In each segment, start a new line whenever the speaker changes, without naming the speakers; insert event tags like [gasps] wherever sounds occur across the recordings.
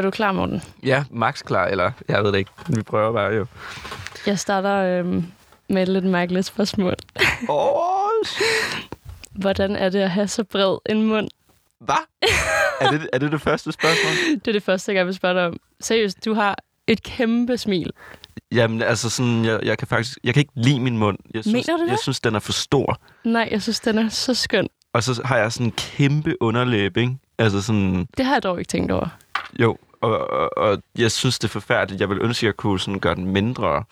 Er du klar, Morten?
Ja, max klar, eller jeg ved det ikke. Vi prøver bare jo.
Jeg starter øhm, med et lidt mærkeligt spørgsmål. [laughs]
Åh, oh,
Hvordan er det at have så bred en mund?
hvad? er, det, er det det første spørgsmål? [laughs]
Det er det første, jeg vil spørge dig om. Seriøst, du har et kæmpe smil.
Jamen, altså sådan, jeg, jeg kan faktisk, jeg kan ikke lide min mund. Jeg synes,
Mener du det?
Jeg synes, den er for stor.
Nej, jeg synes, den er så skøn.
Og så har jeg sådan en kæmpe underlæbe, ikke? Altså sådan,
Det har jeg dog ikke tænkt over.
jo, og, og, og jeg synes, det er forfærdeligt. Jeg vil ønske, at jeg kunne sådan gøre den mindre.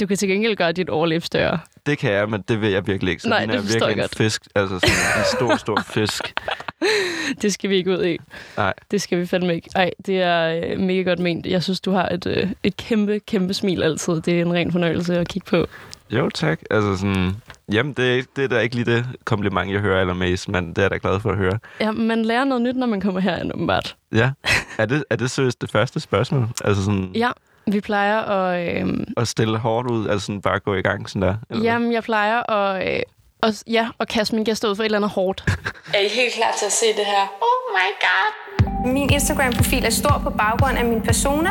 Du kan til gengæld gøre dit overleb større.
Det kan jeg, men det vil jeg virkelig ikke. Så
Nej, det forstår
virkelig
jeg
en
godt.
fisk. Altså sådan en [laughs] stor, stor fisk. [laughs]
Det skal vi ikke ud i.
Nej.
Det skal vi fandme ikke. Ej, det er øh, mega godt ment. Jeg synes, du har et, øh, et kæmpe, kæmpe smil altid. Det er en ren fornøjelse at kigge på.
Jo, tak. Altså sådan, jamen, det er, ikke- det er da ikke lige det kompliment, jeg hører allermest, men det er jeg da glad for at høre.
Ja, man lærer noget nyt, når man kommer herind, åbenbart.
Ja. Er det, er det seriøst det første spørgsmål? Altså sådan,
Ja, vi plejer at... Øh,
at stille hårdt ud, altså sådan bare gå i gang sådan der? Eller
jamen, jeg plejer at... Øh, og, ja, og kaste min gæster ud for et eller andet hårdt. [laughs] er I helt klar til at se det her?
Oh my god. Min Instagram-profil er stor på baggrund af min persona.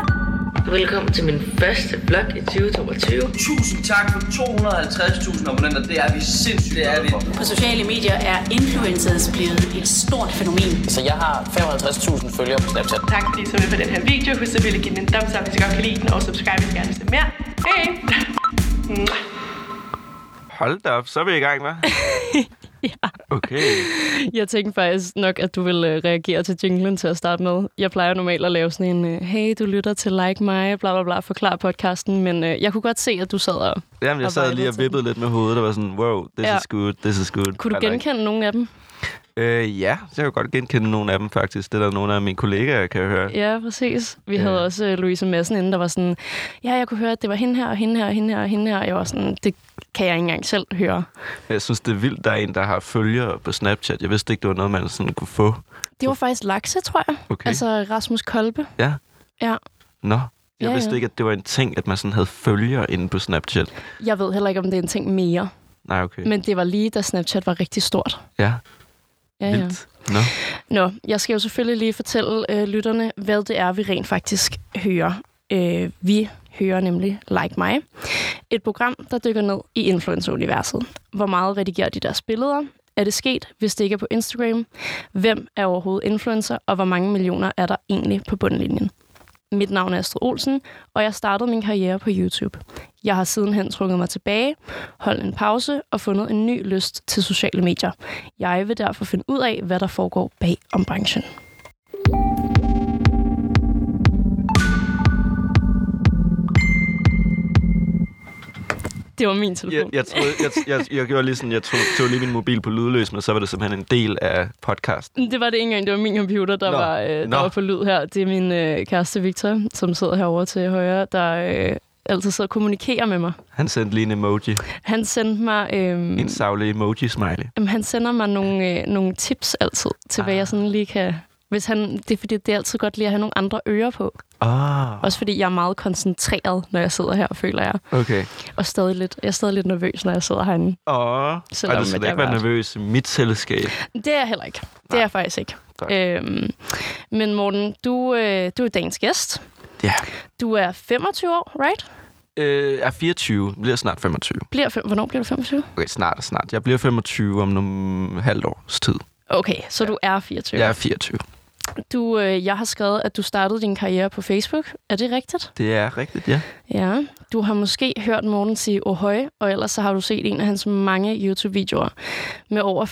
Velkommen til min første vlog i 2022.
Tusind tak for 250.000 abonnenter. Det er vi sindssygt det er vi.
På sociale medier er influencers blevet et stort fænomen.
Så jeg har 55.000 følgere på Snapchat.
Tak fordi I så med på den her video. Husk at give den en thumbs up, hvis I godt kan lide den, og subscribe, hvis I gerne vil se mere. Hej!
Hold da op, så er vi i gang, hva'? [laughs] [laughs]
Ja.
Okay.
Jeg tænkte faktisk nok, at du vil øh, reagere til jinglen til at starte med. Jeg plejer normalt at lave sådan en, øh, hey, du lytter til Like Mig, bla bla bla, forklar podcasten, men øh, jeg kunne godt se, at du sad og...
Jamen, jeg
Og
sad lige og vippede lidt med hovedet, og var sådan, wow, this
Ja.
is good, this is good.
Kunne du
I like.
genkende nogle af dem?
Øh, ja, så jeg kan godt genkende nogle af dem faktisk. Det er der nogle af mine kollegaer, kan jeg høre.
Ja, præcis. Vi havde også øh, Louise Madsen inden, der var sådan, ja, jeg kunne høre, at det var hende her, og hende her, og hende her, og hende her. Jeg var sådan, det kan jeg ikke engang selv høre.
Jeg synes, det er vildt, der er en, der har følgere på Snapchat. Jeg vidste ikke, det var noget, man sådan kunne få.
Det var faktisk Lakse, tror jeg.
Okay.
Altså Rasmus Kolbe.
Ja.
Ja.
Nå. Jeg
Ja,
vidste
ja.
ikke, at det var en ting, at man sådan havde følgere inde på Snapchat.
Jeg ved heller ikke, om det er en ting mere.
Nej, okay.
Men det var lige, da Snapchat var rigtig stort.
Ja,
Ja, ja.
vildt. Nå.
Nå, jeg skal jo selvfølgelig lige fortælle øh, lytterne, hvad det er, vi rent faktisk hører. Øh, vi hører nemlig Like Mig. Et program, der dykker ned i influencer-universet. Hvor meget redigerer de deres billeder? Er det sket, hvis det ikke er på Instagram? Hvem er overhovedet influencer, og hvor mange millioner er der egentlig på bundlinjen? Mit navn er Astrid Olsen, og jeg startede min karriere på YouTube. Jeg har sidenhen trukket mig tilbage, holdt en pause og fundet en ny lyst til sociale medier. Jeg vil derfor finde ud af, hvad der foregår bag om branchen. Det var min telefon.
Jeg, jeg, troede, jeg, jeg, jeg gjorde lige sådan, jeg tog, tog lige min mobil på lydløs, men så var det simpelthen en del af podcasten.
Det var det ikke engang. Det var min computer, der,
Nå.
var, øh, der
Nå.
var på lyd her. Det er min øh, kæreste Victor, som sidder herovre til højre, der øh, altid sidder og kommunikerer med mig.
Han sendte lige en emoji.
Han sendte mig... Øh,
En savlig emoji-smiley.
Jamen, han sender mig nogle, øh, nogle tips altid, til ah. hvad jeg sådan lige kan... Hvis han, det er fordi, det er altid godt lige at have nogle andre ører på.
Ah,
Også fordi jeg er meget koncentreret, når jeg sidder her, føler jeg.
okay.
Og stadig lidt, jeg er stadig lidt nervøs, når jeg sidder herinde.
Åh,
Selvom
og du skal da ikke være nervøs i mit selskab.
Det er jeg heller ikke. Det er jeg faktisk ikke.
Godt.
Øhm, men Morten, du, øh, du er dagens gæst.
Ja.
Du er 25 år, right?
Øh, er 24, bliver snart 25.
Bliver hvornår bliver du 25?
Okay, snart og snart. Jeg bliver 25 om nogle halvt års tid.
Okay, så du er 24.
Jeg er 24.
Du, øh, jeg har skrevet, at du startede din karriere på Facebook. Er det rigtigt?
Det er rigtigt, ja.
Ja. Du har måske hørt Morten sige ohøj, og ellers så har du set en af hans mange YouTube-videoer. Med over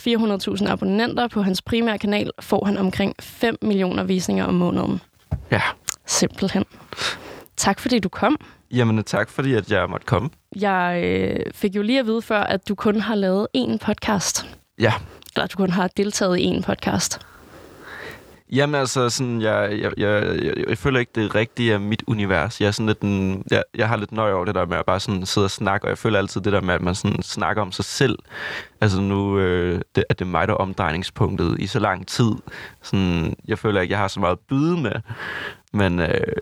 400.000 abonnenter på hans primære kanal får han omkring 5 millioner visninger om måneden.
Ja.
Simpelthen. Tak fordi du kom.
Jamen, tak fordi, at jeg måtte komme.
Jeg øh, fik jo lige at vide før, at du kun har lavet én podcast.
Ja.
Eller at du kun har deltaget i én podcast.
Jamen altså, sådan, jeg, jeg, jeg, jeg, jeg føler ikke, det rigtige er mit univers. Jeg, er sådan lidt en, jeg, jeg har lidt nøje over det der med at bare sådan sidde og snakke, og jeg føler altid det der med, at man sådan snakker om sig selv. Altså nu, øh, det, at det er mig, der er omdrejningspunktet i så lang tid. Sådan, jeg føler ikke, jeg har så meget at byde med. Men øh,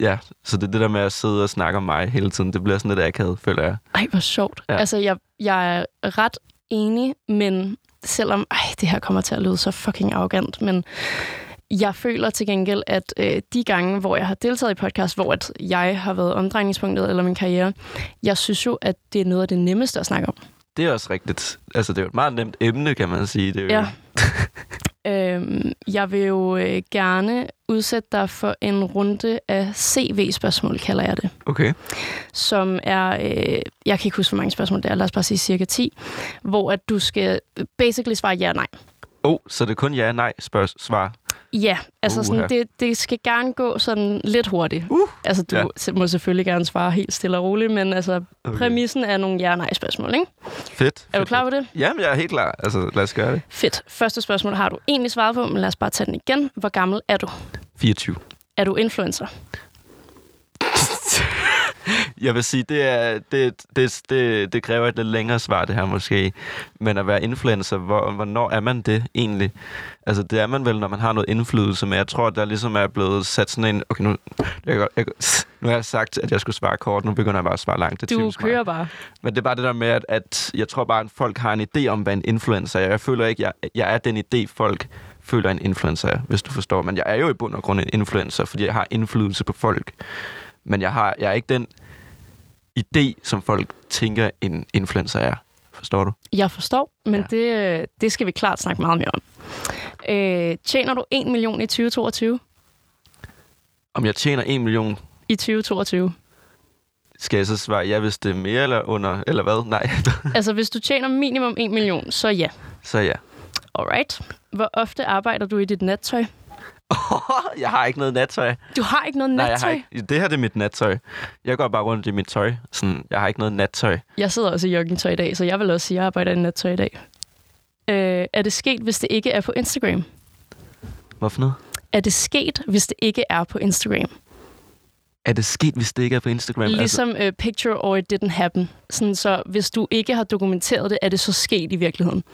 ja, så det det der med at sidde og snakke om mig hele tiden, det bliver sådan lidt akavet, føler jeg.
Ej, hvor sjovt. Ja. Altså, jeg, jeg er ret enig, men selvom... Ej, det her kommer til at lyde så fucking arrogant, men jeg føler til gengæld, at øh, de gange, hvor jeg har deltaget i podcast, hvor at jeg har været omdrejningspunktet eller min karriere, jeg synes jo, at det er noget af det nemmeste at snakke om.
Det er også rigtigt. Altså, det er jo et meget nemt emne, kan man sige. Det er jo,
Ja. [laughs] Øhm, jeg vil jo øh, gerne udsætte dig for en runde af CV-spørgsmål, kalder jeg det.
Okay.
Som er, øh, jeg kan ikke huske, hvor mange spørgsmål det er, lad os bare sige cirka 10, hvor at du skal basically svare ja nej.
Oh, så det er kun ja nej spørg- svar.
Ja, altså sådan,
Uha.
det, det skal gerne gå sådan lidt hurtigt.
Uh,
Altså, du
ja.
må selvfølgelig gerne svare helt stille og roligt, men altså,
Okay.
præmissen er nogle ja- og nej-spørgsmål, ikke?
Fedt.
Er du
fedt,
klar på det?
Jamen, jeg er helt klar. Altså, lad os gøre det.
Fedt. Første spørgsmål har du egentlig svaret på, men lad os bare tage den igen. Hvor gammel er du?
24.
Er du influencer?
Jeg vil sige, det, er, det, det, det, det kræver et lidt længere svar, det her måske. Men at være influencer, hvor, hvornår er man det egentlig? Altså, det er man vel, når man har noget indflydelse, men jeg tror, der ligesom er blevet sat sådan en... Okay, nu, jeg, jeg, nu har jeg sagt, at jeg skulle svare kort, nu begynder jeg bare at svare langt. Det
Du
tvivls mig.
kører bare.
Men det er bare det der med, at, at jeg tror bare, at folk har en idé om, hvad en influencer er. Jeg føler ikke, jeg, jeg er den idé, folk føler, en influencer er, hvis du forstår. Men jeg er jo i bund og grund en influencer, fordi jeg har indflydelse på folk. Men jeg, har, jeg er ikke den idé, som folk tænker, en influencer er. Forstår du?
Jeg forstår, men
Ja.
det, øh, det skal vi klart snakke meget mere om. Øh, tjener du 1 million i 2022?
Om jeg tjener en million,
I 2022?
skal jeg så svare ja, hvis det er mere eller under, eller hvad? Nej, [laughs]
altså, hvis du tjener minimum 1 million, så ja.
så ja.
Alright. Hvor ofte arbejder du i dit nattøj? [laughs]
jeg har ikke noget nattøj.
Du har ikke noget
Nej, jeg
nattøj?
har ikke. Det her det er mit nattøj. Jeg går bare rundt i mit tøj. Sådan, jeg har ikke noget nattøj.
Jeg sidder også i joggingtøj i dag, så jeg vil også sige, at jeg arbejder i nattøj i dag. Øh, er det sket, hvis det ikke er på Instagram?
Hvorfor noget?
Er det sket, hvis det ikke er på Instagram?
Er det sket, hvis det ikke er på Instagram? Altså,
Ligesom uh, picture or it didn't happen. Sådan, så hvis du ikke har dokumenteret det, er det så sket i virkeligheden?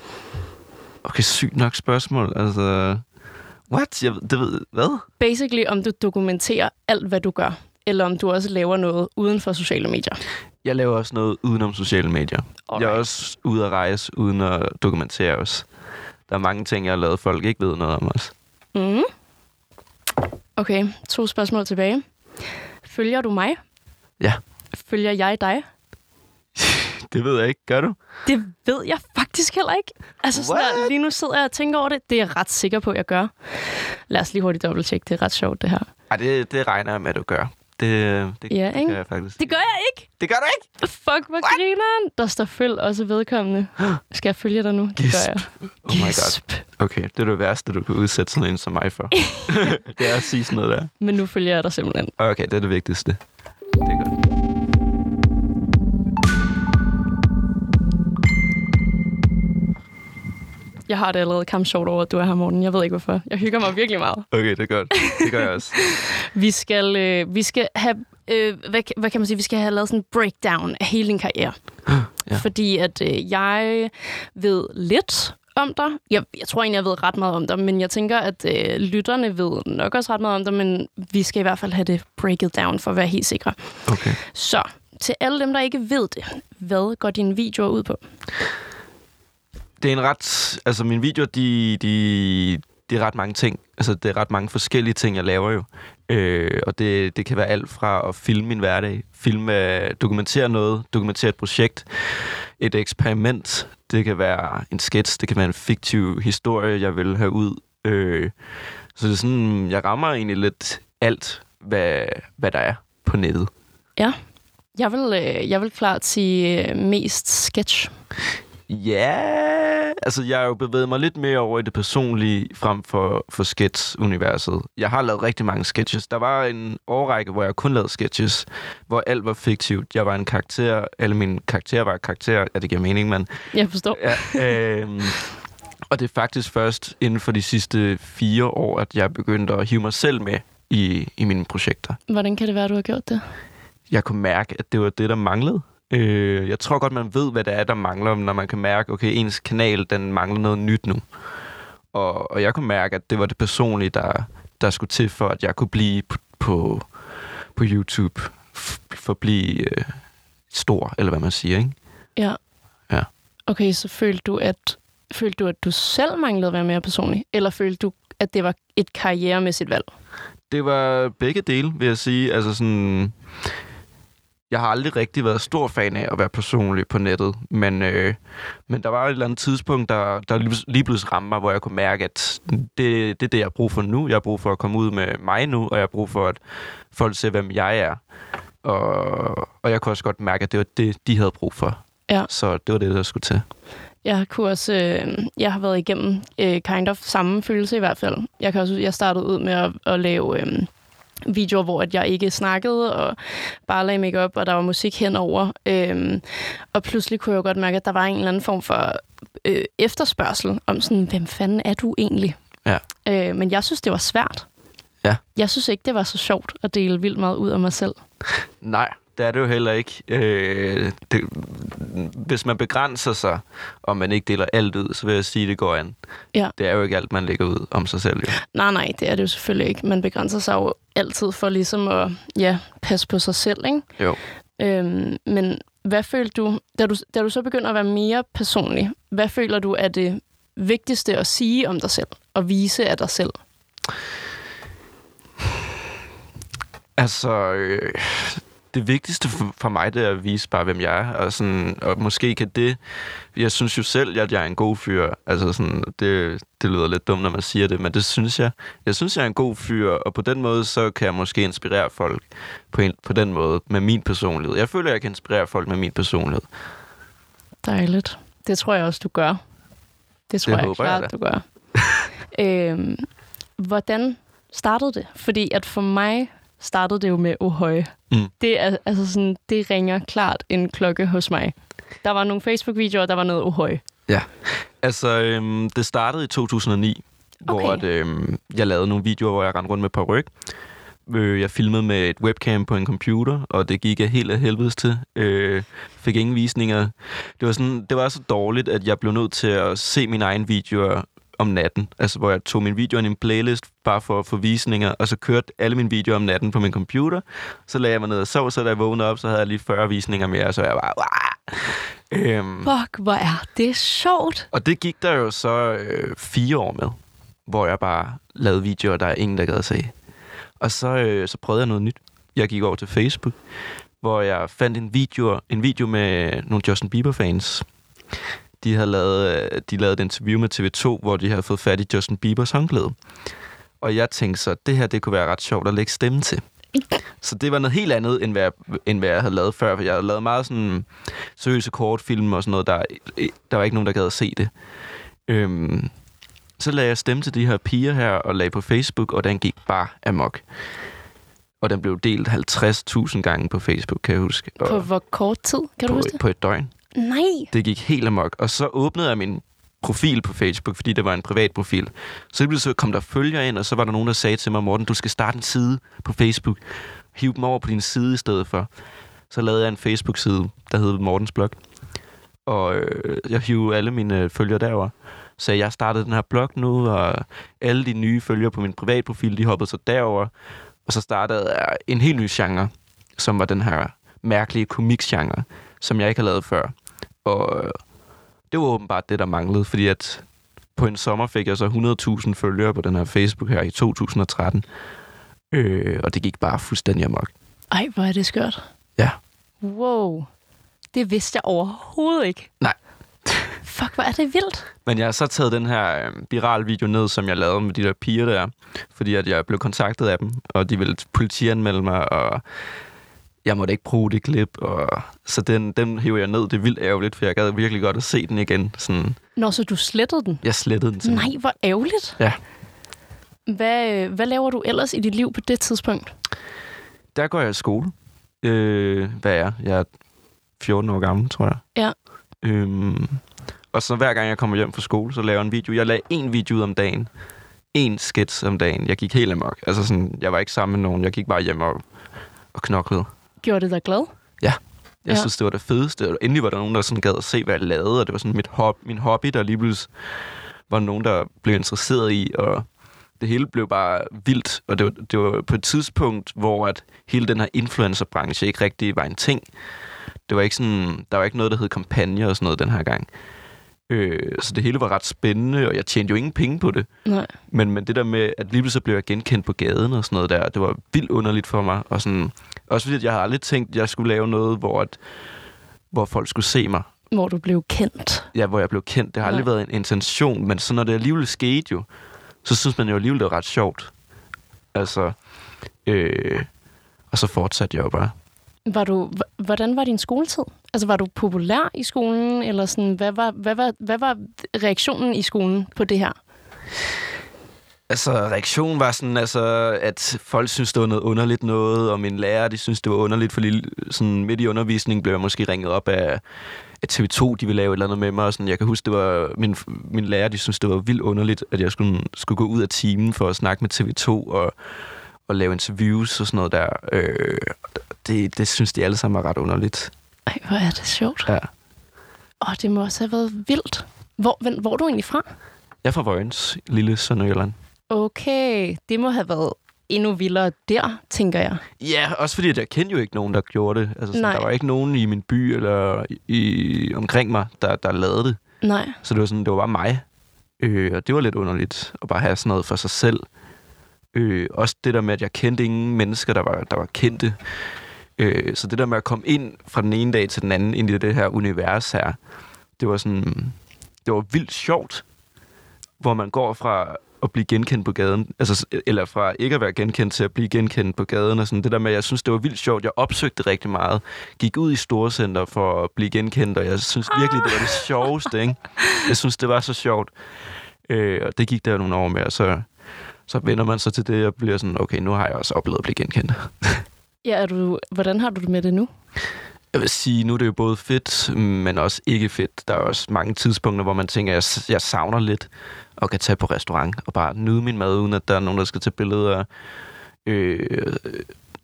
Okay, sygt nok spørgsmål. Altså, what? Jeg, det ved, hvad?
Basically, om du dokumenterer alt, hvad du gør. Eller om du også laver noget uden for sociale medier.
Jeg laver også noget udenom sociale medier.
Alright.
Jeg er også ude at rejse, uden at dokumentere os. Der er mange ting, jeg har lavet, folk ikke ved noget om os.
Mm. Okay, to spørgsmål tilbage. Følger du mig?
Ja.
Følger jeg dig?
Det ved jeg ikke. Gør du?
Det ved jeg faktisk heller ikke. Altså, sådan der, lige nu sidder jeg og tænker over det. Det er jeg ret sikker på, at jeg gør. Lad os lige hurtigt dobbelttjekke. Det er ret sjovt, det her.
Ej, det, det regner jeg med, at du gør. Det, det,
Ja,
det
ikke?
gør jeg faktisk.
Det gør jeg ikke.
det gør du ikke?
Fuck, hvor grineren. Der står følg også vedkommende. [gasps] Skal jeg følge dig nu? Det
Gisp.
gør jeg.
Oh my god. Okay, det er det værste, du kan udsætte sådan en som mig for. [laughs] det er at sige sådan noget der.
Men nu følger jeg dig simpelthen.
Okay, det er det vigtigste. Det er godt.
Jeg har det allerede kamp sjovt over, at du er her, Morten. Jeg ved ikke, hvorfor. Jeg hygger mig virkelig meget.
Okay, det er godt. Det gør jeg også. [laughs]
Vi skal, øh, vi skal have... Øh, hvad, hvad kan man sige? Vi skal have lavet sådan en breakdown af hele din karriere.
Ja.
Fordi at øh, jeg ved lidt om dig. Jeg, jeg tror egentlig, jeg ved ret meget om dig, men jeg tænker, at øh, lytterne ved nok også ret meget om dig, men vi skal i hvert fald have det breaket down for at være helt sikre.
Okay.
Så, til alle dem, der ikke ved det, hvad går dine videoer ud på?
Det er en ret... Altså, mine videoer, de, de, de er ret mange ting. Altså, det er ret mange forskellige ting, jeg laver jo. Øh, og det, det kan være alt fra at filme min hverdag, filme, dokumentere noget, dokumentere et projekt, et eksperiment. Det kan være en sketch, det kan være en fiktiv historie, jeg vil have ud. Øh, så det er sådan, jeg rammer egentlig lidt alt, hvad, hvad der er på nettet.
Ja, jeg vil, øh, jeg vil klart sige øh, mest sketch.
Ja, altså jeg har jo bevæget mig lidt mere over i det personlige frem for, for sketch-universet. Jeg har lavet rigtig mange sketches. Der var en årrække, hvor jeg kun lavede sketches, hvor alt var fiktivt. Jeg var en karakter, alle mine karakterer var karakterer. Ja, det giver mening, men...
Jeg forstår.
Ja, øhm, og det er faktisk først inden for de sidste fire år, at jeg begyndte at hive mig selv med i, i mine projekter.
Hvordan kan det være, du har gjort det?
jeg kunne mærke, at det var det, der manglede. Øh, jeg tror godt, man ved, hvad det er, der mangler, når man kan mærke, okay, ens kanal, den mangler noget nyt nu. Og, og jeg kunne mærke, at det var det personlige, der, der skulle til for, at jeg kunne blive på, på, på YouTube, f- forblive øh, stor, eller hvad man siger, ikke?
Ja.
Ja.
Okay, så følte du, at følte du, at du selv manglede at være mere personlig? Eller følte du, at det var et karrieremæssigt valg?
Det var begge dele, vil jeg sige. Altså sådan... Jeg har aldrig rigtig været stor fan af at være personlig på nettet, men, øh, men der var et eller andet tidspunkt, der, der lige- pludselig ramte mig, hvor jeg kunne mærke, at det, det er det, jeg har brug for nu. Jeg har brug for at komme ud med mig nu, og jeg har brug for, at folk ser, hvem jeg er. Og, og jeg kunne også godt mærke, at det var det, de havde brug for.
Ja.
Så det var det, der skulle til.
Jeg kunne også, øh, jeg har været igennem øh, kind of samme følelse i hvert fald. Jeg kan også, jeg startede ud med at, at lave øh, videoer, hvor at jeg ikke snakkede og bare lagde makeup og der var musik henover. Øh, og pludselig kunne jeg jo godt mærke, at der var en eller anden form for øh, efterspørgsel om sådan, hvem fanden er du egentlig?
Ja.
Øh, men jeg synes, det var svært.
Ja.
Jeg synes ikke, det var så sjovt at dele vildt meget ud af mig selv.
Nej, det er det jo heller ikke. Øh, det, hvis man begrænser sig, og man ikke deler alt ud, så vil jeg sige, at det går an.
Ja.
Det er jo ikke alt, man lægger ud om sig selv. Jo.
Nej, nej, det er det jo selvfølgelig ikke. Man begrænser sig jo altid for ligesom at ja, passe på sig selv, ikke?
Jo.
Øhm, men hvad følte du da, du, da du så begynder at være mere personlig, hvad føler du er det vigtigste at sige om dig selv, og vise af dig selv?
Altså, øh, det vigtigste for, mig, det er at vise bare, hvem jeg er. Og, sådan, og måske kan det... Jeg synes jo selv, at jeg er en god fyr. Altså, sådan, det, det lyder lidt dumt, når man siger det, men det synes jeg. Jeg synes, jeg er en god fyr, og på den måde, så kan jeg måske inspirere folk på, en, på den måde med min personlighed. Jeg føler, at jeg kan inspirere folk med min personlighed.
Dejligt. Det tror jeg også, du gør. Det tror
Det
jeg
håber jeg
klart,
da.
du gør. [laughs] øhm, hvordan startede det? Fordi at for mig startede det jo med Ohøj.
Mm.
Det, er, altså sådan, det ringer klart en klokke hos mig. Der var nogle Facebook-videoer, der var noget Ohøj.
Ja. Altså, øhm, det startede i 2009, okay. hvor at, øhm, jeg lavede nogle videoer, hvor jeg rendte rundt med paryk. Øh, Jeg filmede med et webcam på en computer, og det gik jeg helt af helvedes til. Øh, fik ingen visninger. Det var, sådan, det var så dårligt, at jeg blev nødt til at se mine egne videoer om natten. Altså, hvor jeg tog mine videoer i en playlist, bare for at få visninger, og så kørte alle mine videoer om natten på min computer. Så lagde jeg mig ned og sov, så da jeg vågnede op, så havde jeg lige 40 visninger mere, så jeg bare... Wah! Øhm,
Fuck, hvor er det sjovt.
og det gik der jo så øh, fire år med, hvor jeg bare lavede videoer, der er ingen, der gad at se. Og så, øh, så prøvede jeg noget nyt. Jeg gik over til Facebook, hvor jeg fandt en video, en video med nogle Justin Bieber-fans. De havde lavet, øh, de lavede et interview med TV2, hvor de havde fået fat i Justin Biebers håndklæde. Og jeg tænkte så, det her det kunne være ret sjovt at lægge stemme til. Så det var noget helt andet, end hvad, jeg, end hvad jeg havde lavet før. For jeg havde lavet meget sådan seriøse kortfilm og sådan noget. Der, der var ikke nogen, der gad at se det. Øhm, så lagde jeg stemme til de her piger her, og lagde på Facebook, og den gik bare amok. Og den blev delt 50.000 gange på Facebook, kan jeg huske. Og
På hvor kort tid, kan du
på,
huske det?
på et døgn.
Nej.
Det gik helt amok. Og så åbnede jeg min profil på Facebook, fordi det var en privat profil. Så så kom der følgere ind, og så var der nogen, der sagde til mig, Morten, du skal starte en side på Facebook. Hiv dem over på din side i stedet for. Så lavede jeg en Facebook-side, der hed Mortens Blog. Og øh, jeg hiv alle mine øh, følgere derover. Så jeg startede den her blog nu, og alle de nye følgere på min privatprofil, de hoppede så derover. Og så startede jeg en helt ny genre, som var den her mærkelige komiksgenre, som jeg ikke har lavet før. Og øh, det var åbenbart det, der manglede, fordi at på en sommer fik jeg så 100.000 følgere på den her Facebook her i 2013. Øh, og det gik bare fuldstændig amok.
Ej, hvor er det skørt.
Ja.
Wow. Det vidste jeg overhovedet ikke.
Nej.
Fuck, hvor er det vildt.
Men jeg har så taget den her øh, viral video ned, som jeg lavede med de der piger der, fordi at jeg blev kontaktet af dem, og de ville politianmelde mig, og jeg måtte ikke bruge det klip, og så den, den hæver jeg ned. Det er vildt ærgerligt, for jeg gad virkelig godt at se den igen. Sådan,
Nå, så du slettede den?
jeg slettede den simpelthen.
Nej, hvor ærgerligt.
Ja.
Hvad, øh, hvad laver du ellers i dit liv på det tidspunkt?
Der går jeg i skole. Øh, hvad er jeg? Jeg er 14 år gammel, tror jeg.
Ja.
Øhm, og så hver gang jeg kommer hjem fra skole, så laver jeg en video. Jeg lagde en video ud om dagen. En skits om dagen. Jeg gik helt amok. Altså sådan, jeg var ikke sammen med nogen. Jeg gik bare hjem og, og knoklede.
Gjorde det dig glad?
Jeg
Ja.
ja. synes, det var det fedeste. Og endelig var der nogen, der sådan gad at se, hvad jeg lavede. Og det var sådan mit hobby, min hobby, der lige pludselig var nogen, der blev interesseret i. Og det hele blev bare vildt. Og det var, det var på et tidspunkt, hvor at hele den her influencerbranche ikke rigtig var en ting. Det var ikke sådan, der var ikke noget, der hed kampagne og sådan noget den her gang. Øh, så det hele var ret spændende, og jeg tjente jo ingen penge på det.
Nej.
Men, men det der med, at lige pludselig blev jeg genkendt på gaden og sådan noget der, det var vildt underligt for mig. Og sådan, også fordi, at jeg har aldrig tænkt, at jeg skulle lave noget, hvor, at, hvor folk skulle se mig.
Hvor du blev kendt.
Ja, hvor jeg blev kendt. Det har aldrig
Nej.
været en intention, men så når det alligevel skete jo, så synes man jo alligevel, det var ret sjovt. Altså, øh, og så fortsatte jeg jo bare.
Var du, hvordan var din skoletid? Altså, var du populær i skolen, eller sådan, hvad var, hvad var, hvad var reaktionen i skolen på det her?
Altså, reaktionen var sådan, altså, at folk synes, det var noget underligt noget, og mine lærere, de synes, det var underligt, fordi sådan, midt i undervisningen blev jeg måske ringet op af, af TV2, de ville lave et eller andet med mig. Og sådan, jeg kan huske, det var min, min lærer, de synes, det var vildt underligt, at jeg skulle, skulle gå ud af timen for at snakke med TV2 og, og lave interviews og sådan noget der. Øh, det, det synes de alle sammen var ret underligt.
Ej, hvor er det sjovt.
Ja.
Åh, det må også have været vildt. Hvor, hvor, hvor er du egentlig fra?
Jeg er fra Vojens, lille Sønderjylland.
Okay, det må have været endnu vildere der, tænker jeg.
Ja, også fordi jeg kendte jo ikke nogen, der gjorde det. Altså, sådan,
Nej.
der var ikke nogen i min by eller i, i, omkring mig, der, der lavede det.
Nej.
Så det var sådan, det var bare mig. Øh, og det var lidt underligt at bare have sådan noget for sig selv. Øh, også det der med, at jeg kendte ingen mennesker, der var, der var kendte. Øh, så det der med at komme ind fra den ene dag til den anden ind i det her univers her, det var sådan, det var vildt sjovt, hvor man går fra at blive genkendt på gaden, altså, eller fra ikke at være genkendt til at blive genkendt på gaden, og sådan det der med, jeg synes, det var vildt sjovt. Jeg opsøgte rigtig meget. Gik ud i storcenter for at blive genkendt, og jeg synes virkelig, det var det [laughs] sjoveste, ikke? Jeg synes, det var så sjovt. Øh, og det gik der nogle år med, og så, så vender man sig til det, og bliver sådan, okay, nu har jeg også oplevet at blive genkendt.
Ja, er du, hvordan har du det med det nu?
Jeg vil sige, nu er det jo både fedt, men også ikke fedt. Der er også mange tidspunkter, hvor man tænker, at jeg, jeg savner lidt og kan tage på restaurant og bare nyde min mad, uden at der er nogen, der skal tage billeder. Øh,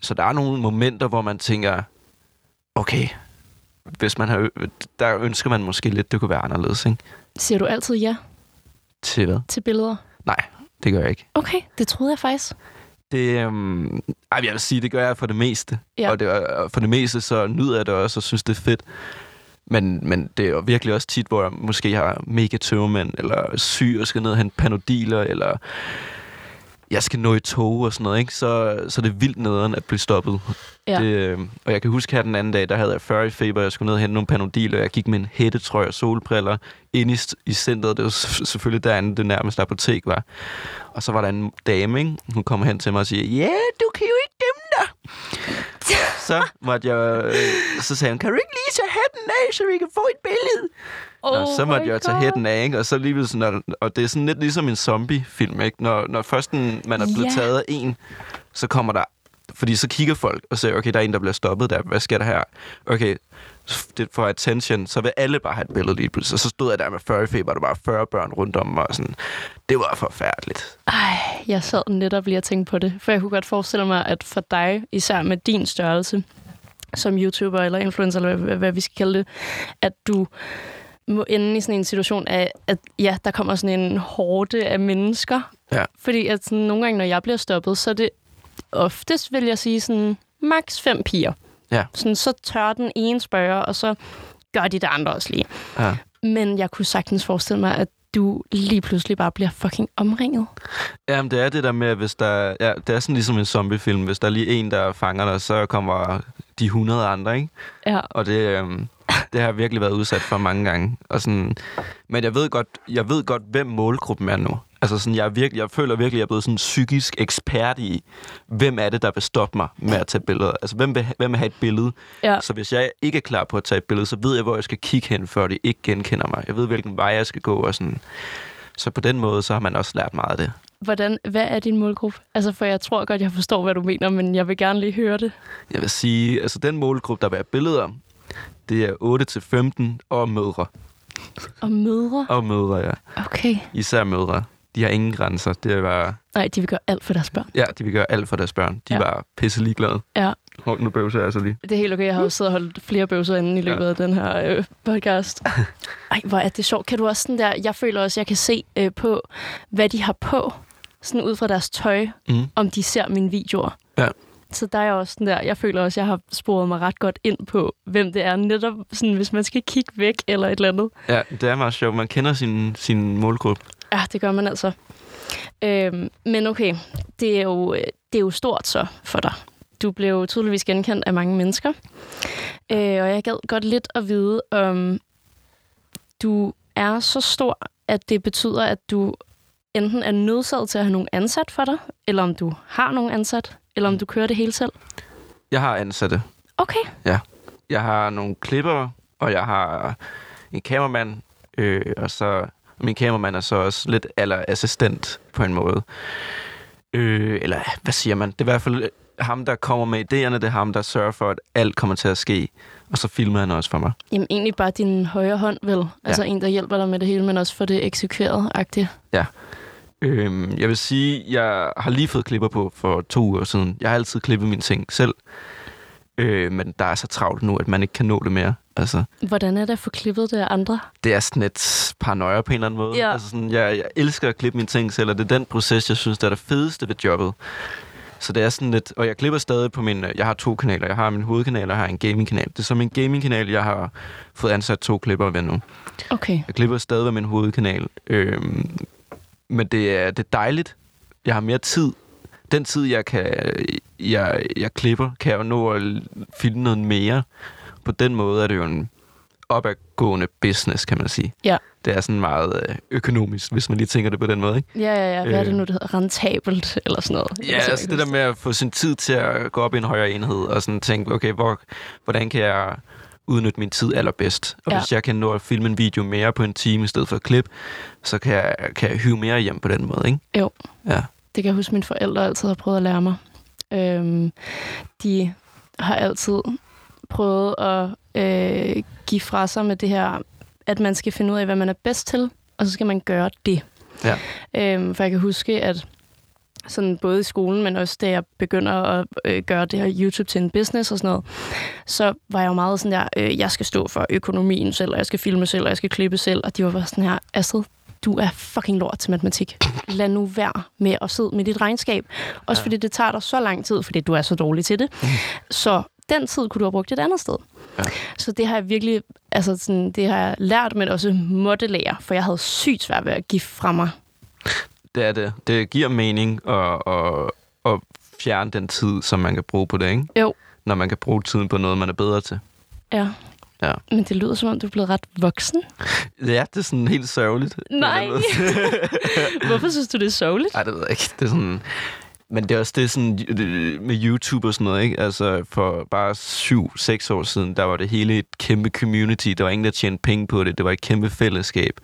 så der er nogle momenter, hvor man tænker, okay, hvis man har, der ønsker man måske lidt, det kunne være anderledes, ikke?
Siger du altid ja
Til hvad?
til billeder?
Nej, det gør jeg ikke.
Okay, det troede jeg faktisk.
Det, øhm, ej, jeg vil sige, det gør jeg for det meste.
Ja.
Og, det, og for det meste, så nyder jeg det også, og synes, det er fedt. Men, men det er jo virkelig også tit, hvor jeg måske har mega tøvmænd, eller syg og skal ned og hente panodiler, eller jeg skal nå i tog og sådan noget, ikke? Så, så er det vildt nederen at blive stoppet.
Ja.
Det, øh, og jeg kan huske her den anden dag, der havde jeg 40 i feber, jeg skulle ned og hente nogle panodiler, og jeg gik med en hættetrøje og solbriller ind i, i centret. Det var selvfølgelig derinde, det nærmeste apotek var. Og så var der en dame, ikke? hun kommer hen til mig og siger, ja, yeah, du kan jo ikke gemme dig. Så måtte jeg, øh, så sagde hun, kan du ikke lige tage hatten af, så vi kan få et billede?
Oh
og så måtte jeg tage
God.
hætten af, ikke? Og så lige sådan, og, og det er sådan lidt ligesom en zombie-film, ikke? Når, når først en, man er blevet
Ja.
taget af en, så kommer der... Fordi så kigger folk og siger, okay, der er en, der bliver stoppet der. Hvad sker der her? Okay, det for attention, så vil alle bare have et billede lige pludselig. Og så stod jeg der med 40 feber, der var 40 børn rundt om mig. Og sådan. Det var forfærdeligt.
Ej, jeg sad netop lige og tænkte på det. For jeg kunne godt forestille mig, at for dig, især med din størrelse, som YouTuber eller influencer, eller hvad, hvad vi skal kalde det, at du må ende i sådan en situation af, at ja, der kommer sådan en hårde af mennesker.
Ja.
Fordi at sådan, nogle gange, når jeg bliver stoppet, så er det oftest, vil jeg sige, sådan maks fem piger.
Ja.
Sådan, så tør den ene spørge, og så gør de det andre også lige.
Ja.
Men jeg kunne sagtens forestille mig, at du lige pludselig bare bliver fucking omringet.
Jamen, det er det der med, at hvis der... Ja, det er sådan ligesom en zombiefilm. Hvis der er lige en, der fanger dig, så kommer de 100 andre, ikke?
Ja.
Og det, øhm, det har jeg virkelig været udsat for mange gange. Og sådan, men jeg ved, godt, jeg ved godt, hvem målgruppen er nu. Altså sådan, jeg, virkelig, jeg føler virkelig, at jeg er blevet sådan psykisk ekspert i, hvem er det, der vil stoppe mig med at tage billeder. Altså, hvem vil, hvem vil have et billede?
Ja.
Så hvis jeg ikke er klar på at tage et billede, så ved jeg, hvor jeg skal kigge hen, før de ikke genkender mig. Jeg ved, hvilken vej jeg skal gå. Og sådan. Så på den måde, så har man også lært meget af det.
Hvordan, hvad er din målgruppe? Altså, for jeg tror godt, jeg forstår, hvad du mener, men jeg vil gerne lige høre det.
Jeg vil sige, altså den målgruppe, der vil have billeder, det er 8-15 og mødre.
Og mødre?
Og mødre, ja.
Okay.
Især mødre. De har ingen grænser. Det er bare...
Nej, de vil gøre alt for deres børn.
Ja, de vil gøre alt for deres børn. De
Ja.
er bare pisse ligeglade.
Ja,
Hold nu bøvser jeg altså lige.
det er helt okay. Jeg har jo siddet og holdt flere bøvser inde i løbet
Ja.
af den her øh, podcast. [laughs] Ej, hvor er det sjovt. Kan du også sådan der... Jeg føler også, jeg kan se øh, på, hvad de har på. Sådan ud fra deres tøj,
Mm.
om de ser mine videoer.
Ja.
så der er også sådan der, jeg føler også, jeg har sporet mig ret godt ind på, hvem det er, netop sådan, hvis man skal kigge væk eller et eller andet.
Ja, det er meget sjovt. Man kender sin, sin målgruppe.
Ja, det gør man altså. Øhm, men okay, det er, jo, det er jo stort så for dig. Du blev tydeligvis genkendt af mange mennesker. Øh, og jeg gad godt lidt at vide, om du er så stor, at det betyder, at du enten er nødsaget til at have nogen ansat for dig, eller om du har nogen ansat, eller om du kører det hele selv.
Jeg har ansatte.
Okay.
Jeg har nogle klipper, og jeg har en kameramand, øh, og så min kameramand er så også lidt aller assistent på en måde. Øh, eller hvad siger man? Det er i hvert fald ham, der kommer med idéerne, det er ham, der sørger for, at alt kommer til at ske. Og så filmer han også for mig.
Jamen egentlig bare din højre hånd, vel? Altså en, der hjælper dig med det hele, men også for det eksekveret-agtigt.
Øh, jeg vil sige, jeg har lige fået klipper på for to uger siden. Jeg har altid klippet mine ting selv. Øh, men der er så travlt nu, at man ikke kan nå det mere. Altså,
Hvordan er det at få klippet det af andre?
det er sådan et paranoia på en eller anden måde.
Ja.
Altså sådan, jeg, jeg elsker at klippe mine ting selv, og det er den proces, jeg synes, der er det fedeste ved jobbet. Så det er sådan lidt, og jeg klipper stadig på min, jeg har to kanaler. Jeg har min hovedkanal, og jeg har en gamingkanal. Det er så min gamingkanal, jeg har fået ansat to klipper ved nu.
Okay.
Jeg klipper stadig ved min hovedkanal. Øhm, men det er, det er dejligt. Jeg har mere tid. Den tid, jeg kan jeg, jeg klipper, kan jeg jo nå at filme noget mere. På den måde er det jo en opadgående business, kan man sige.
Ja.
Det er sådan meget øh, økonomisk, hvis man lige tænker det på den måde, ikke?
Ja, ja, ja. Hvad er det
Øh.
nu, det hedder? Rentabelt eller sådan noget?
Ja, altså det der med at få sin tid til at gå op i en højere enhed, og sådan tænke, okay, hvor, hvordan kan jeg udnytte min tid allerbedst? Og
Ja.
hvis jeg kan nå at filme en video mere på en time i stedet for et klip, så kan jeg, kan jeg hyve mere hjem på den måde, ikke?
Jo.
Ja.
Det kan jeg huske, mine forældre altid har prøvet at lære mig. Øhm, de har altid prøvet at øh, give fra sig med det her, at man skal finde ud af, hvad man er bedst til, og så skal man gøre det.
Ja.
Øhm, for jeg kan huske, at sådan både i skolen, men også da jeg begynder at øh, gøre det her YouTube til en business og sådan noget, så var jeg jo meget sådan der, øh, jeg skal stå for økonomien selv, og jeg skal filme selv, og jeg skal klippe selv, og de var bare sådan her, Astrid, du er fucking lort til matematik. Lad nu være med at sidde med dit regnskab. Også ja. fordi det tager dig så lang tid, fordi du er så dårlig til det. Så den tid kunne du have brugt et andet sted.
Ja.
Så det har jeg virkelig, altså sådan, det har jeg lært, men også måtte lære, for jeg havde sygt svært ved at give fra mig.
Det er det. Det giver mening at, at, at fjerne den tid, som man kan bruge på det, ikke?
Jo.
Når man kan bruge tiden på noget, man er bedre til.
Ja.
Ja.
Men det lyder som om, du er blevet ret voksen.
Ja, det er sådan helt sørgeligt.
Nej. [laughs] Hvorfor synes du, det er sørgeligt?
Ej, det ved jeg ikke. Det er sådan... Men det er også det sådan, øh, med YouTube og sådan noget, ikke? Altså, for bare syv, seks år siden, der var det hele et kæmpe community. Der var ingen, der tjente penge på det. Det var et kæmpe fællesskab.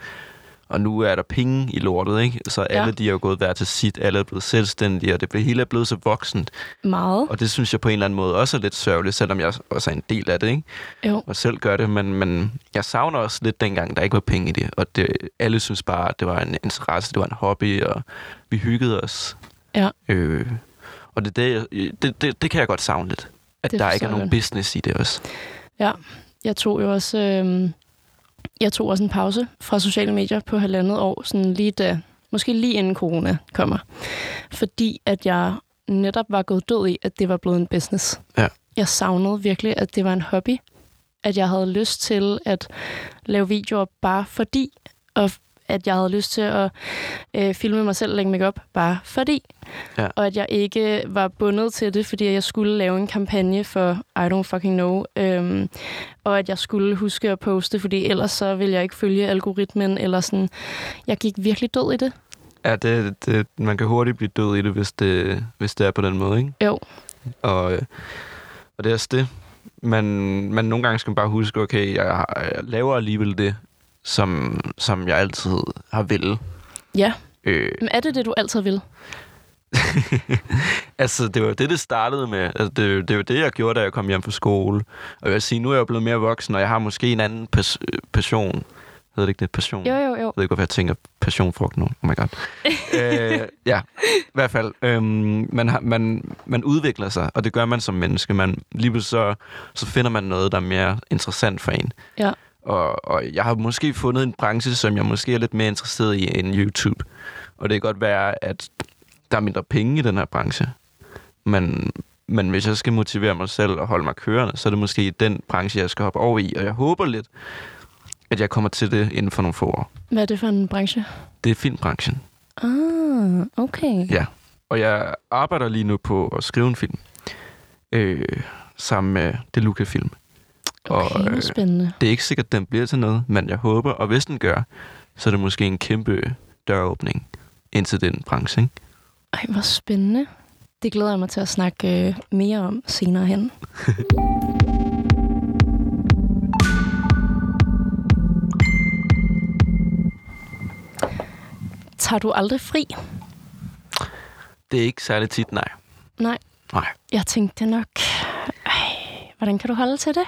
Og nu er der penge i lortet, ikke? Så alle
Ja.
de jo gået hver til sit. Alle er blevet selvstændige, og det hele er blevet så voksent.
Meget.
Og det synes jeg på en eller anden måde også er lidt sørgeligt, selvom jeg også er en del af det, ikke?
Jo.
Og selv gør det, men, men jeg savner også lidt dengang, der ikke var penge i det. Og det, alle synes bare, at det var en interesse, det var en hobby, og vi hyggede os.
Ja.
Øh, og det, det, det, det, det kan jeg godt savne lidt. At
Det
der ikke er nogen
godt.
business i det også.
Ja, jeg tog jo også, øh, jeg tog også en pause fra sociale medier på halvandet år, sådan lige da, måske lige inden corona kommer. Fordi at jeg netop var gået død i, at det var blevet en business.
Ja.
Jeg savnede virkelig, at det var en hobby. At jeg havde lyst til at lave videoer bare fordi, og at jeg havde lyst til at øh, filme mig selv og lægge make bare fordi.
Ja.
Og at jeg ikke var bundet til det, fordi jeg skulle lave en kampagne for I don't fucking know. Øhm, og at jeg skulle huske at poste, fordi ellers så ville jeg ikke følge algoritmen. Eller sådan. Jeg gik virkelig død i det.
Ja, det, det, man kan hurtigt blive død i det, hvis det, hvis det er på den måde, ikke?
Jo.
Og, øh, og det er også det. Man, man nogle gange skal man bare huske, okay, jeg, jeg laver alligevel det, som, som jeg altid har ville.
Ja.
Øh,
Men er det det, du altid vil? [laughs]
altså, det var det, det startede med. Altså, det, det var det, jeg gjorde, da jeg kom hjem fra skole. Og jeg vil sige, nu er jeg blevet mere voksen, og jeg har måske en anden pas, øh, passion. Hedder det ikke det? Passion?
Jo, jo, jo.
Jeg ved ikke, hvorfor jeg tænker passionfrugt nu. Oh my god. [laughs] øh, ja, i hvert fald. Øhm, man, har, man, man udvikler sig, og det gør man som menneske. Man, lige pludselig så, så finder man noget, der er mere interessant for en.
Ja.
Og, og jeg har måske fundet en branche, som jeg måske er lidt mere interesseret i end YouTube. Og det kan godt være, at der er mindre penge i den her branche. Men, Men hvis jeg skal motivere mig selv og holde mig kørende, så er det måske den branche, jeg skal hoppe over i. Og jeg håber lidt, at jeg kommer til det inden for nogle få år.
Hvad er det for en branche?
Det er filmbranchen.
Ah, okay.
Ja. Og jeg arbejder lige nu på at skrive en film. Øh, sammen med Deluca Film.
Okay,
og, øh,
spændende.
Det er ikke sikkert, at den bliver til noget, men jeg håber, og hvis den gør, så er det måske en kæmpe døråbning ind til den branche. Ikke?
Ej, hvor spændende. Det glæder jeg mig til at snakke øh, mere om senere hen. [laughs] Tager du aldrig fri?
Det er ikke særlig tit, nej.
Nej.
Nej.
Jeg tænkte nok... Ej, hvordan kan du holde til det?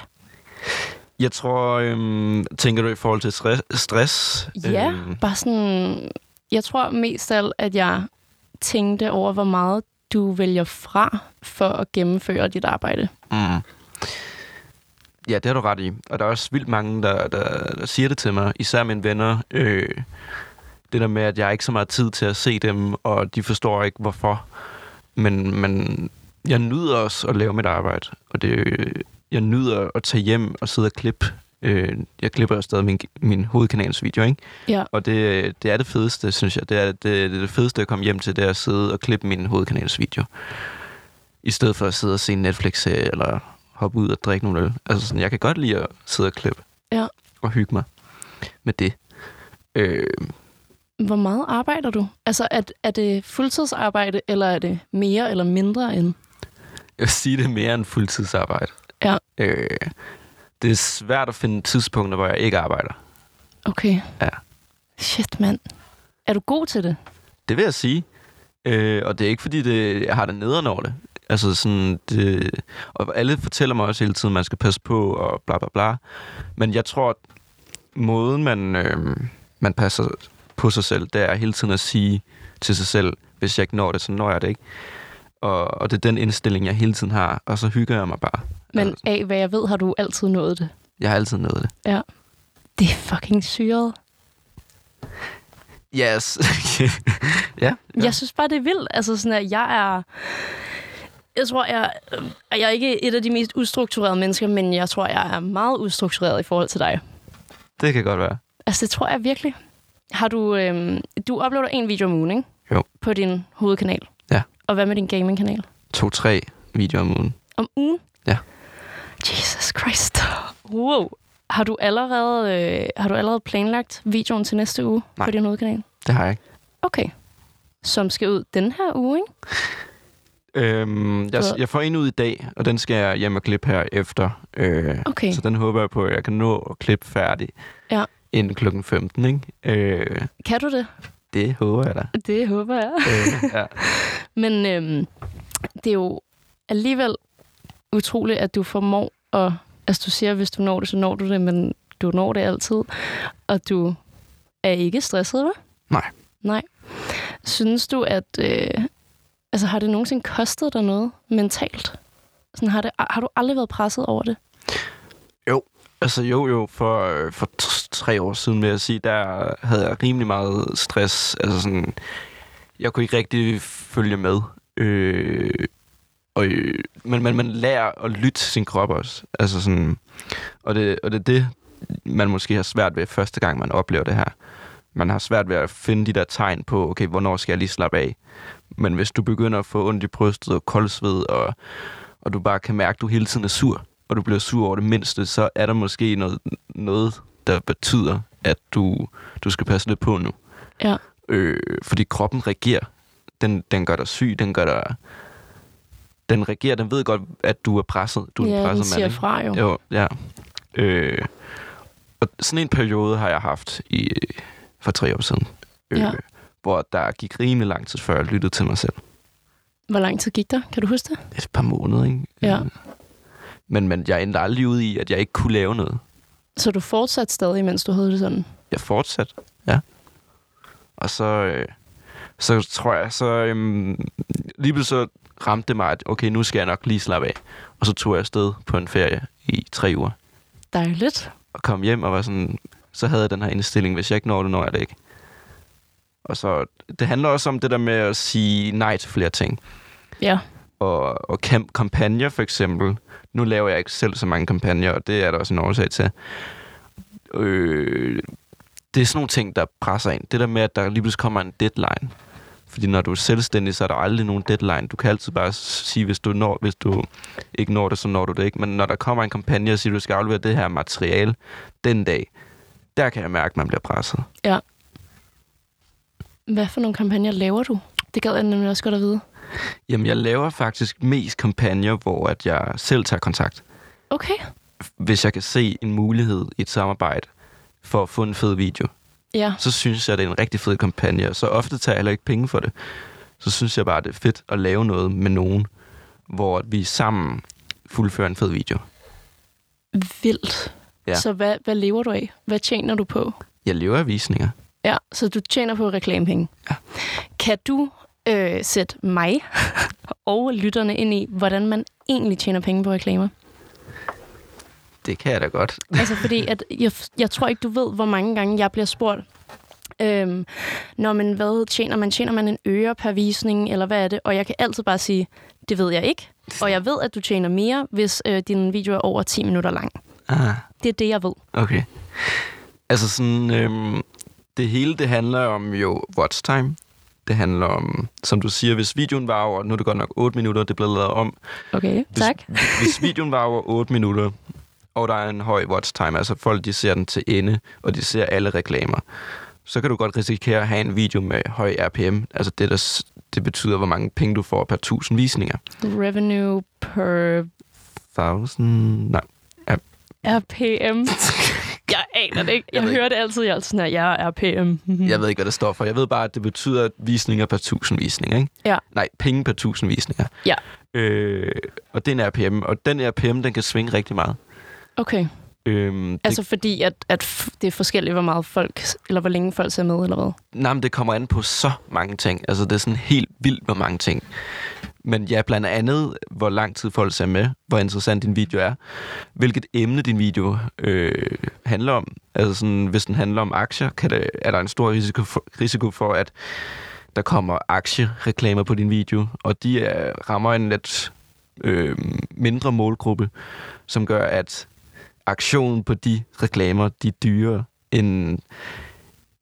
Jeg tror, øhm, tænker du i forhold til stress?
Ja,
Øhm,
bare sådan... Jeg tror mest af alt, at jeg tænkte over, hvor meget du vælger fra for at gennemføre dit arbejde.
Mm. Ja, det har du ret i. Og der er også vildt mange, der, der, der siger det til mig, især mine venner. Øh, det der med, at jeg har ikke så meget tid til at se dem, og de forstår ikke, hvorfor. Men, men jeg nyder også at lave mit arbejde, og det, jeg nyder at tage hjem og sidde og klippe. Øh, jeg klipper jo stadig min, min hovedkanals video, ikke?
Ja.
Og det, det er det fedeste, synes jeg. Det er det, det, er det fedeste at komme hjem til, det er at sidde og klippe min hovedkanals video. I stedet for at sidde og se en Netflix-serie, eller hoppe ud og drikke nogle øl. Altså sådan, jeg kan godt lide at sidde og klippe.
Ja.
Og hygge mig med det. Øh,
Hvor meget arbejder du? Altså, er, er det fuldtidsarbejde, eller er det mere eller mindre end?
jeg vil sige, det er mere end fuldtidsarbejde.
Ja.
Øh, det er svært at finde tidspunkter, hvor jeg ikke arbejder.
Okay.
Ja.
Shit, mand. Er du god til det?
Det vil jeg sige. Øh, og det er ikke, fordi det, jeg har det nederen over det. Altså sådan, det, og alle fortæller mig også hele tiden, at man skal passe på, og bla bla bla. Men jeg tror, at måden, man, øh, man passer på sig selv, det er hele tiden at sige til sig selv, hvis jeg ikke når det, så når jeg det ikke. Og, og det er den indstilling, jeg hele tiden har, og så hygger jeg mig bare.
Men
Altså,
af hvad jeg ved, har du altid nået det.
jeg har altid nået det.
Ja. Det er fucking syret.
Yes. [laughs] ja.
Ja. Jeg synes bare, det er vildt. Altså sådan, at jeg er... Jeg tror, jeg, jeg er ikke et af de mest ustrukturerede mennesker, men jeg tror, jeg er meget ustruktureret i forhold til dig.
Det kan godt være.
Altså, det tror jeg virkelig. Har du... Øhm, du uploader en video om ugen, ikke?
Jo.
På din hovedkanal.
Ja.
Og hvad med din gamingkanal?
To-tre videoer om ugen.
Om ugen?
Ja.
Jesus Christ. Wow. Har du allerede, øh, har du allerede planlagt videoen til næste uge
Nej.
på din hovedkanal?
Det har jeg ikke.
Okay. Som skal ud den her uge, ikke?
Øhm, jeg, jeg får en ud i dag, og den skal jeg hjem og klippe her efter. Øh,
Okay.
Så den håber jeg på, at jeg kan nå at klippe færdig
Ja.
inden klokken 15. Ikke? Øh,
Kan du det?
det håber jeg da.
Det håber jeg.
øh, ja. [laughs]
Men øhm, det er jo alligevel utroligt, at du formår at... Altså, du siger, at hvis du når det, så når du det, men du når det altid. Og du er ikke stresset, hva'?
Nej.
Nej. Synes du, at... Øh, altså, har det nogensinde kostet dig noget mentalt? Sådan, har, det, har du aldrig været presset over det?
Altså jo, jo, for, øh, for tre år siden vil jeg sige, der havde jeg rimelig meget stress. Altså sådan, jeg kunne ikke rigtig følge med. Øh, og, øh, men man, man lærer at lytte sin krop også. Altså sådan, og, det, og det er det, man måske har svært ved første gang, man oplever det her. Man har svært ved at finde de der tegn på, okay, hvornår skal jeg lige slappe af? Men hvis du begynder at få ondt i brystet og koldsved, og, og du bare kan mærke, at du hele tiden er sur, og du bliver sur over det mindste, så er der måske noget, noget der betyder, at du, du skal passe lidt på nu.
Ja.
Øh, fordi kroppen reagerer. Den, den gør dig syg, den gør dig... Den reagerer, den ved godt, at du er presset. Du er en
ja, den
presset
siger
mand,
fra jo.
Jo, ja. Øh, og sådan en periode har jeg haft i, for tre år siden. Øh,
Ja.
Hvor der gik rimelig lang tid, før jeg lyttede til mig selv.
Hvor lang tid gik der? Kan du huske det?
Et par måneder, ikke?
Ja.
Øh, Men, men jeg endte aldrig ud i, at jeg ikke kunne lave noget.
Så du fortsatte stadig, mens du havde det sådan?
Jeg fortsatte, ja. Og så, øh, så tror jeg, så øhm, lige så ramte det mig, at okay, nu skal jeg nok lige slappe af. Og så tog jeg afsted på en ferie i tre uger.
Dejligt.
Og kom hjem og var sådan, så havde jeg den her indstilling, hvis jeg ikke når det, når jeg det ikke. Og så, det handler også om det der med at sige nej til flere ting.
Ja.
og, og kamp- kampagner for eksempel. Nu laver jeg ikke selv så mange kampagner, og det er der også en årsag til. Øh, det er sådan nogle ting, der presser ind. Det der med, at der lige pludselig kommer en deadline. Fordi når du er selvstændig, så er der aldrig nogen deadline. Du kan altid bare sige, hvis du, når, hvis du ikke når det, så når du det ikke. Men når der kommer en kampagne og siger, du skal aflevere det her materiale den dag, der kan jeg mærke, at man bliver presset.
Ja. Hvad for nogle kampagner laver du? Det gad jeg nemlig også godt at vide.
Jamen, jeg laver faktisk mest kampagner, hvor at jeg selv tager kontakt.
Okay.
Hvis jeg kan se en mulighed i et samarbejde for at få en fed video,
Ja.
så synes jeg, det er en rigtig fed kampagne. Så ofte tager jeg heller ikke penge for det. Så synes jeg bare, det er fedt at lave noget med nogen, hvor vi sammen fuldfører en fed video.
Vildt.
Ja.
Så hvad, hvad lever du af? Hvad tjener du på?
Jeg lever af visninger.
Ja, så du tjener på reklamepenge.
Ja.
Kan du øh, sætte mig [laughs] og lytterne ind i, hvordan man egentlig tjener penge på reklamer?
Det kan jeg da godt.
Altså fordi, [laughs] at jeg, jeg tror ikke, du ved, hvor mange gange jeg bliver spurgt, øhm, når man hvad tjener man? Tjener man en øre per visning, eller hvad er det? Og jeg kan altid bare sige, det ved jeg ikke. Og jeg ved, at du tjener mere, hvis øh, din video er over 10 minutter lang.
Ah,
Det er det, jeg ved.
okay. Altså sådan, øhm, det hele det handler om jo watch time. Det handler om, som du siger, hvis videoen var over, nu er det godt nok 8 minutter, det bliver lavet om.
Okay,
Hvis,
tak.
hvis videoen var over 8 minutter, og der er en høj watch time, altså folk de ser den til ende, og de ser alle reklamer, så kan du godt risikere at have en video med høj RPM. Altså det, der, det betyder, hvor mange penge du får per 1000 visninger.
Revenue per
1000... Nej.
RPM. [laughs] Jeg aner det ikke. Jeg,
Jeg
hører det altid. Jeg er sådan her, jeg er RPM.
Jeg ved ikke, hvad det står for. Jeg ved bare, at det betyder visninger per 1000 visninger, ikke?
Ja.
Nej, penge per 1000 visninger.
Ja.
Øh, og det er en RPM, og den RPM, den kan svinge rigtig meget.
Okay.
Øhm, det,
Altså fordi, at, at det er forskelligt, hvor meget folk, eller hvor længe folk ser med, eller hvad?
Nej, men det kommer an på så mange ting. Altså, det er sådan helt vildt, hvor mange ting. Men ja, blandt andet, hvor lang tid folk ser med, hvor interessant din video er, hvilket emne din video øh, handler om. Altså sådan, hvis den handler om aktier, kan det, er der en stor risiko for, risiko for, at der kommer aktiereklamer på din video, og de er, rammer en lidt øh, mindre målgruppe, som gør, at aktionen på de reklamer, de er dyrere end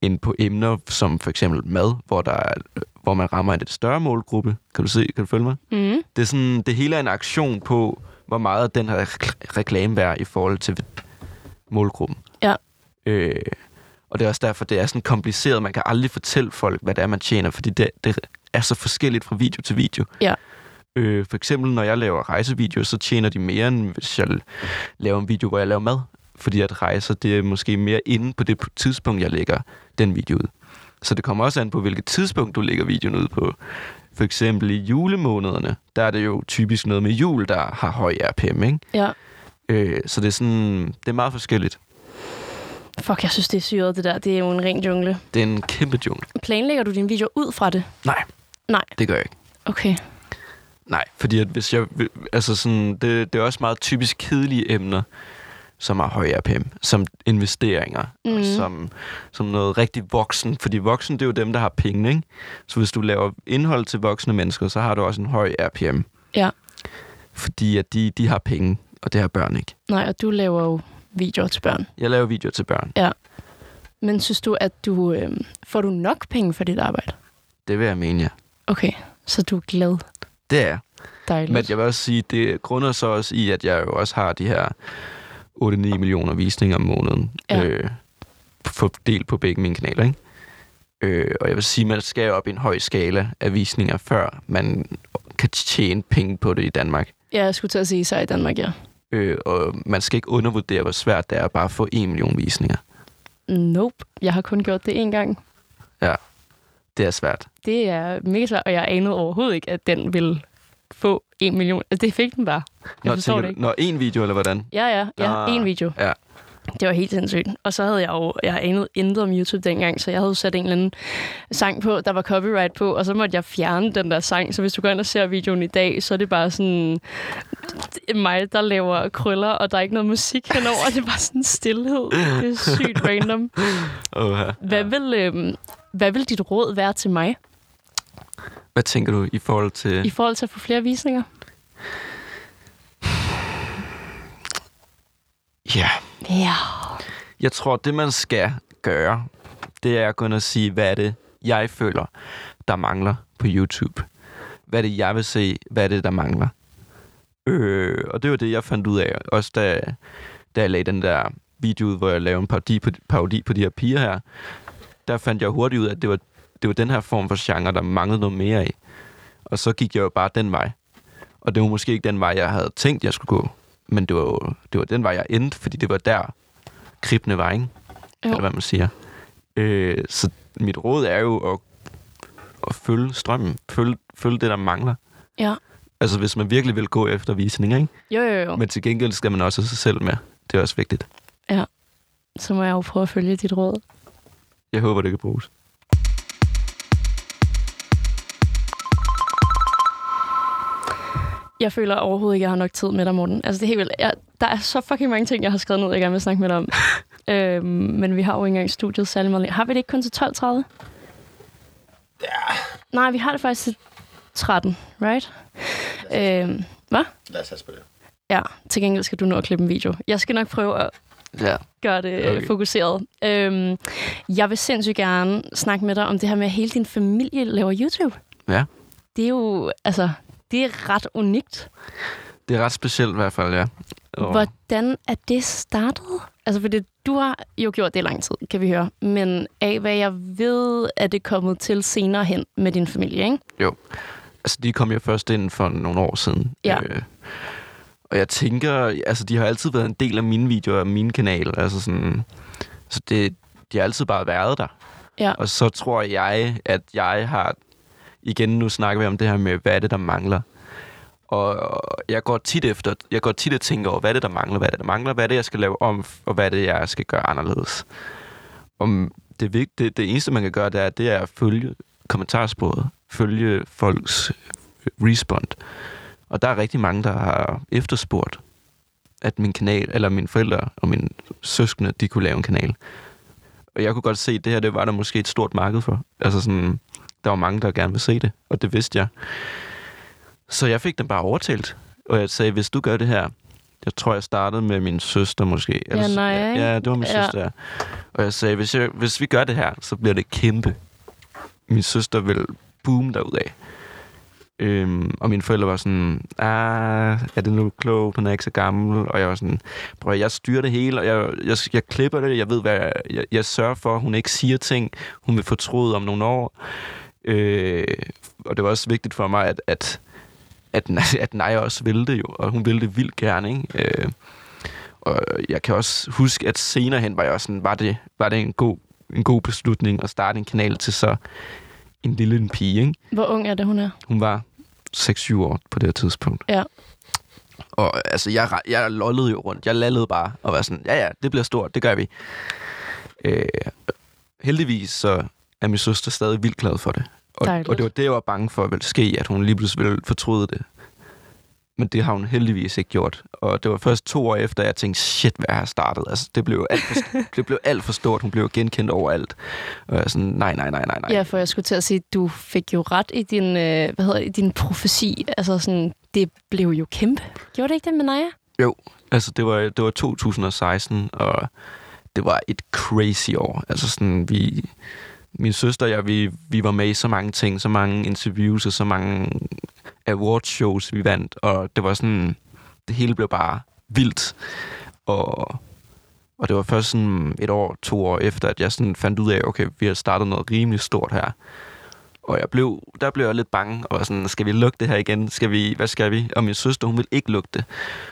end på emner som for eksempel mad, hvor, der er, hvor man rammer en lidt større målgruppe. Kan du se? Kan du følge mig?
Mm.
Det, er sådan, det hele er en aktion på, hvor meget den her rek- reklame værd i forhold til målgruppen.
Ja.
Øh, og det er også derfor, det er sådan kompliceret. Man kan aldrig fortælle folk, hvad det er, man tjener, fordi det, det er så forskelligt fra video til video.
Ja.
Øh, for eksempel, når jeg laver rejsevideoer, så tjener de mere, end hvis jeg laver en video, hvor jeg laver mad. Fordi at rejser, det er måske mere inde på det tidspunkt, jeg lægger den video ud. Så det kommer også an på, hvilket tidspunkt du lægger videoen ud på. For eksempel i julemånederne, der er det jo typisk noget med jul, der har høj RPM, ikke?
Ja.
Øh, så det er sådan, det er meget forskelligt.
Fuck, jeg synes, det er syret, det der. Det er jo en ren jungle.
Det er en kæmpe jungle.
Planlægger du din video ud fra det?
Nej.
Nej.
Det gør jeg ikke.
Okay.
Nej, fordi at hvis jeg... Altså sådan, det, det er også meget typisk kedelige emner, som har høj RPM, som investeringer, mm. og som, som noget rigtig voksen. Fordi voksen, det er jo dem, der har penge, ikke? Så hvis du laver indhold til voksne mennesker, så har du også en høj RPM.
Ja.
Fordi at de, de har penge, og det har børn ikke.
Nej, og du laver jo videoer til børn.
Jeg laver videoer til børn.
Men synes du, at du øh, får du nok penge for dit arbejde?
Det vil jeg mene, ja.
Okay, så du er glad.
Det er.
Dejligt.
Men jeg vil også sige, det grunder så også i, at jeg jo også har de her 8-9 millioner visninger om måneden.
Ja.
Øh, fordelt på begge mine kanaler, ikke? Øh, og jeg vil sige, man skal op i en høj skala af visninger, før man kan tjene penge på det i Danmark.
Ja, jeg skulle til at sige sig i Danmark, ja.
Øh, og man skal ikke undervurdere, hvor svært det er at bare få 1 million visninger.
Nope. Jeg har kun gjort det én gang.
Det er svært.
Det er mega svært, og jeg anede overhovedet ikke, at den ville få en million. Altså, det fik den bare. Jeg forstår
tænker
det ikke.
Når en video, eller hvordan?
Ja, ja, ja.
Nå.
En video.
Ja.
Det var helt sindssygt. Og så havde jeg jo, jeg anede intet om YouTube dengang, så jeg havde sat en eller anden sang på, der var copyright på, og så måtte jeg fjerne den der sang. Så hvis du går ind og ser videoen i dag, så er det bare sådan mig, der laver krøller, og der er ikke noget musik henover. Det er bare sådan stillhed. Det er sygt random. Hvad vil, øhm, hvad vil dit råd være til mig?
Hvad tænker du i forhold til...
I forhold til at få flere visninger?
Ja,
Ja.
jeg tror, det man skal gøre, det er at gå ind og sige, hvad er det, jeg føler, der mangler på YouTube. Hvad er det, jeg vil se? Hvad er det, der mangler? Øh, og det var det, jeg fandt ud af, også da, da jeg lagde den der video ud, hvor jeg lavede en parodi på, parodi på de her piger her. Der fandt jeg hurtigt ud af, at det var, det var den her form for genre, der manglede noget mere af. Og så gik jeg jo bare den vej. Og det var måske ikke den vej, jeg havde tænkt, jeg skulle gå. Men det var jo det var den vej, jeg endte, fordi det var der, kribne var, ikke?
Jo.
Eller hvad man siger. Øh, så mit råd er jo at, at følge strømmen. Følge, følge det, der mangler.
Ja.
Altså, hvis man virkelig vil gå efter visninger, ikke?
Jo, jo, jo.
Men til gengæld skal man også sig selv med. Det er også vigtigt.
Så må jeg jo prøve at følge dit råd.
Jeg håber, det kan bruges.
Jeg føler overhovedet ikke, at jeg har nok tid med dig, Morten. Altså, det er helt vildt. Jeg, der er så fucking mange ting, jeg har skrevet ned, jeg gerne vil snakke med dig om. [laughs] øhm, men vi har jo ikke engang studiet særlig meget. Har vi det ikke kun til 12.30? Ja. Nej, vi har det faktisk til 13, right? Øhm, hvad?
Lad os på det.
Ja, til gengæld skal du nå at klippe en video. Jeg skal nok prøve at
Ja.
gøre det
Okay.
okay. fokuseret. Øhm, jeg vil sindssygt gerne snakke med dig om det her med, at hele din familie laver YouTube.
Ja.
Det er jo, altså, det er ret unikt.
Det er ret specielt i hvert fald, ja. Og
Hvordan er det startet? Altså, fordi du har jo gjort det i lang tid, kan vi høre. Men af hvad jeg ved, er det kommet til senere hen med din familie, ikke?
Altså, de kom jo først ind for nogle år siden.
Ja.
Øh, og jeg tænker, altså, de har altid været en del af mine videoer og min kanal. Altså sådan, så det, de har altid bare været der.
Ja.
Og så tror jeg, at jeg har... Igen, nu snakker vi om det her med, hvad er det, der mangler. Og jeg går tit efter, jeg går tit og tænker over, hvad er det, der mangler, hvad er det, der mangler, hvad er det, jeg skal lave om, og hvad er det, jeg skal gøre anderledes. Om det, det, det eneste, man kan gøre, det er, det er at følge kommentarsporet, følge folks respond. Og der er rigtig mange, der har efterspurgt, at min kanal, eller mine forældre og mine søskende, de kunne lave en kanal. Og jeg kunne godt se, at det her, det var der måske et stort marked for. Altså sådan, der var mange, der gerne ville se det, og det vidste jeg. Så jeg fik dem bare overtalt. Og jeg sagde, hvis du gør det her, jeg tror, jeg startede med min søster måske.
Ja, Naja, ikke?
ja, det var min
Ja.
søster. Ja. Og jeg sagde, hvis, jeg, hvis vi gør det her, så bliver det kæmpe. Min søster vil boom derudad. Øhm, og mine forældre var sådan, ah, er det nu klogt, hun er ikke så gammel. Og jeg var sådan, prøv jeg styrer det hele, og jeg, jeg, jeg klipper det, jeg ved, hvad jeg, jeg, jeg sørger for, hun ikke siger ting, hun vil fortryde om nogle år. Øh, og det var også vigtigt for mig, at, at, at, [laughs] at Naja også ville det jo, og hun ville det vildt gerne, ikke? Øh, og jeg kan også huske, at senere hen var jeg også sådan, var det, var det en, god, en god beslutning at starte en kanal til så en lille en pige, ikke?
Hvor ung er det, hun er?
Hun var 6-7 år på det her tidspunkt.
Ja.
Og altså, jeg, jeg lollede jo rundt. Jeg lallede bare og var sådan, ja ja, det bliver stort, det gør vi. Øh, heldigvis så er min søster stadig vildt glad for det. Og,
Dejligt.
og det var det, jeg var bange for, at ville ske, at hun lige pludselig ville fortryde det. Men det har hun heldigvis ikke gjort. Og det var først to år efter, jeg tænkte, shit, hvad jeg har startet. Altså, det blev alt for, det blev alt for stort. Hun blev genkendt overalt. Og jeg sådan, nej, nej, nej, nej, nej.
Ja, for jeg skulle til at sige, at du fik jo ret i din, øh, hvad hedder det, i din profesi. Altså sådan, det blev jo kæmpe. Gjorde det ikke det med Naja?
Jo, altså det var, det var 2016, og det var et crazy år. Altså sådan, vi, min søster og jeg, vi, vi var med i så mange ting, så mange interviews og så mange awardshows, vi vandt, og det var sådan, det hele blev bare vildt. Og, og det var først sådan et år, to år efter, at jeg sådan fandt ud af, okay, vi har startet noget rimelig stort her. Og jeg blev, der blev jeg lidt bange, og var sådan, skal vi lukke det her igen? Skal vi, hvad skal vi? Og min søster, hun ville ikke lukke det.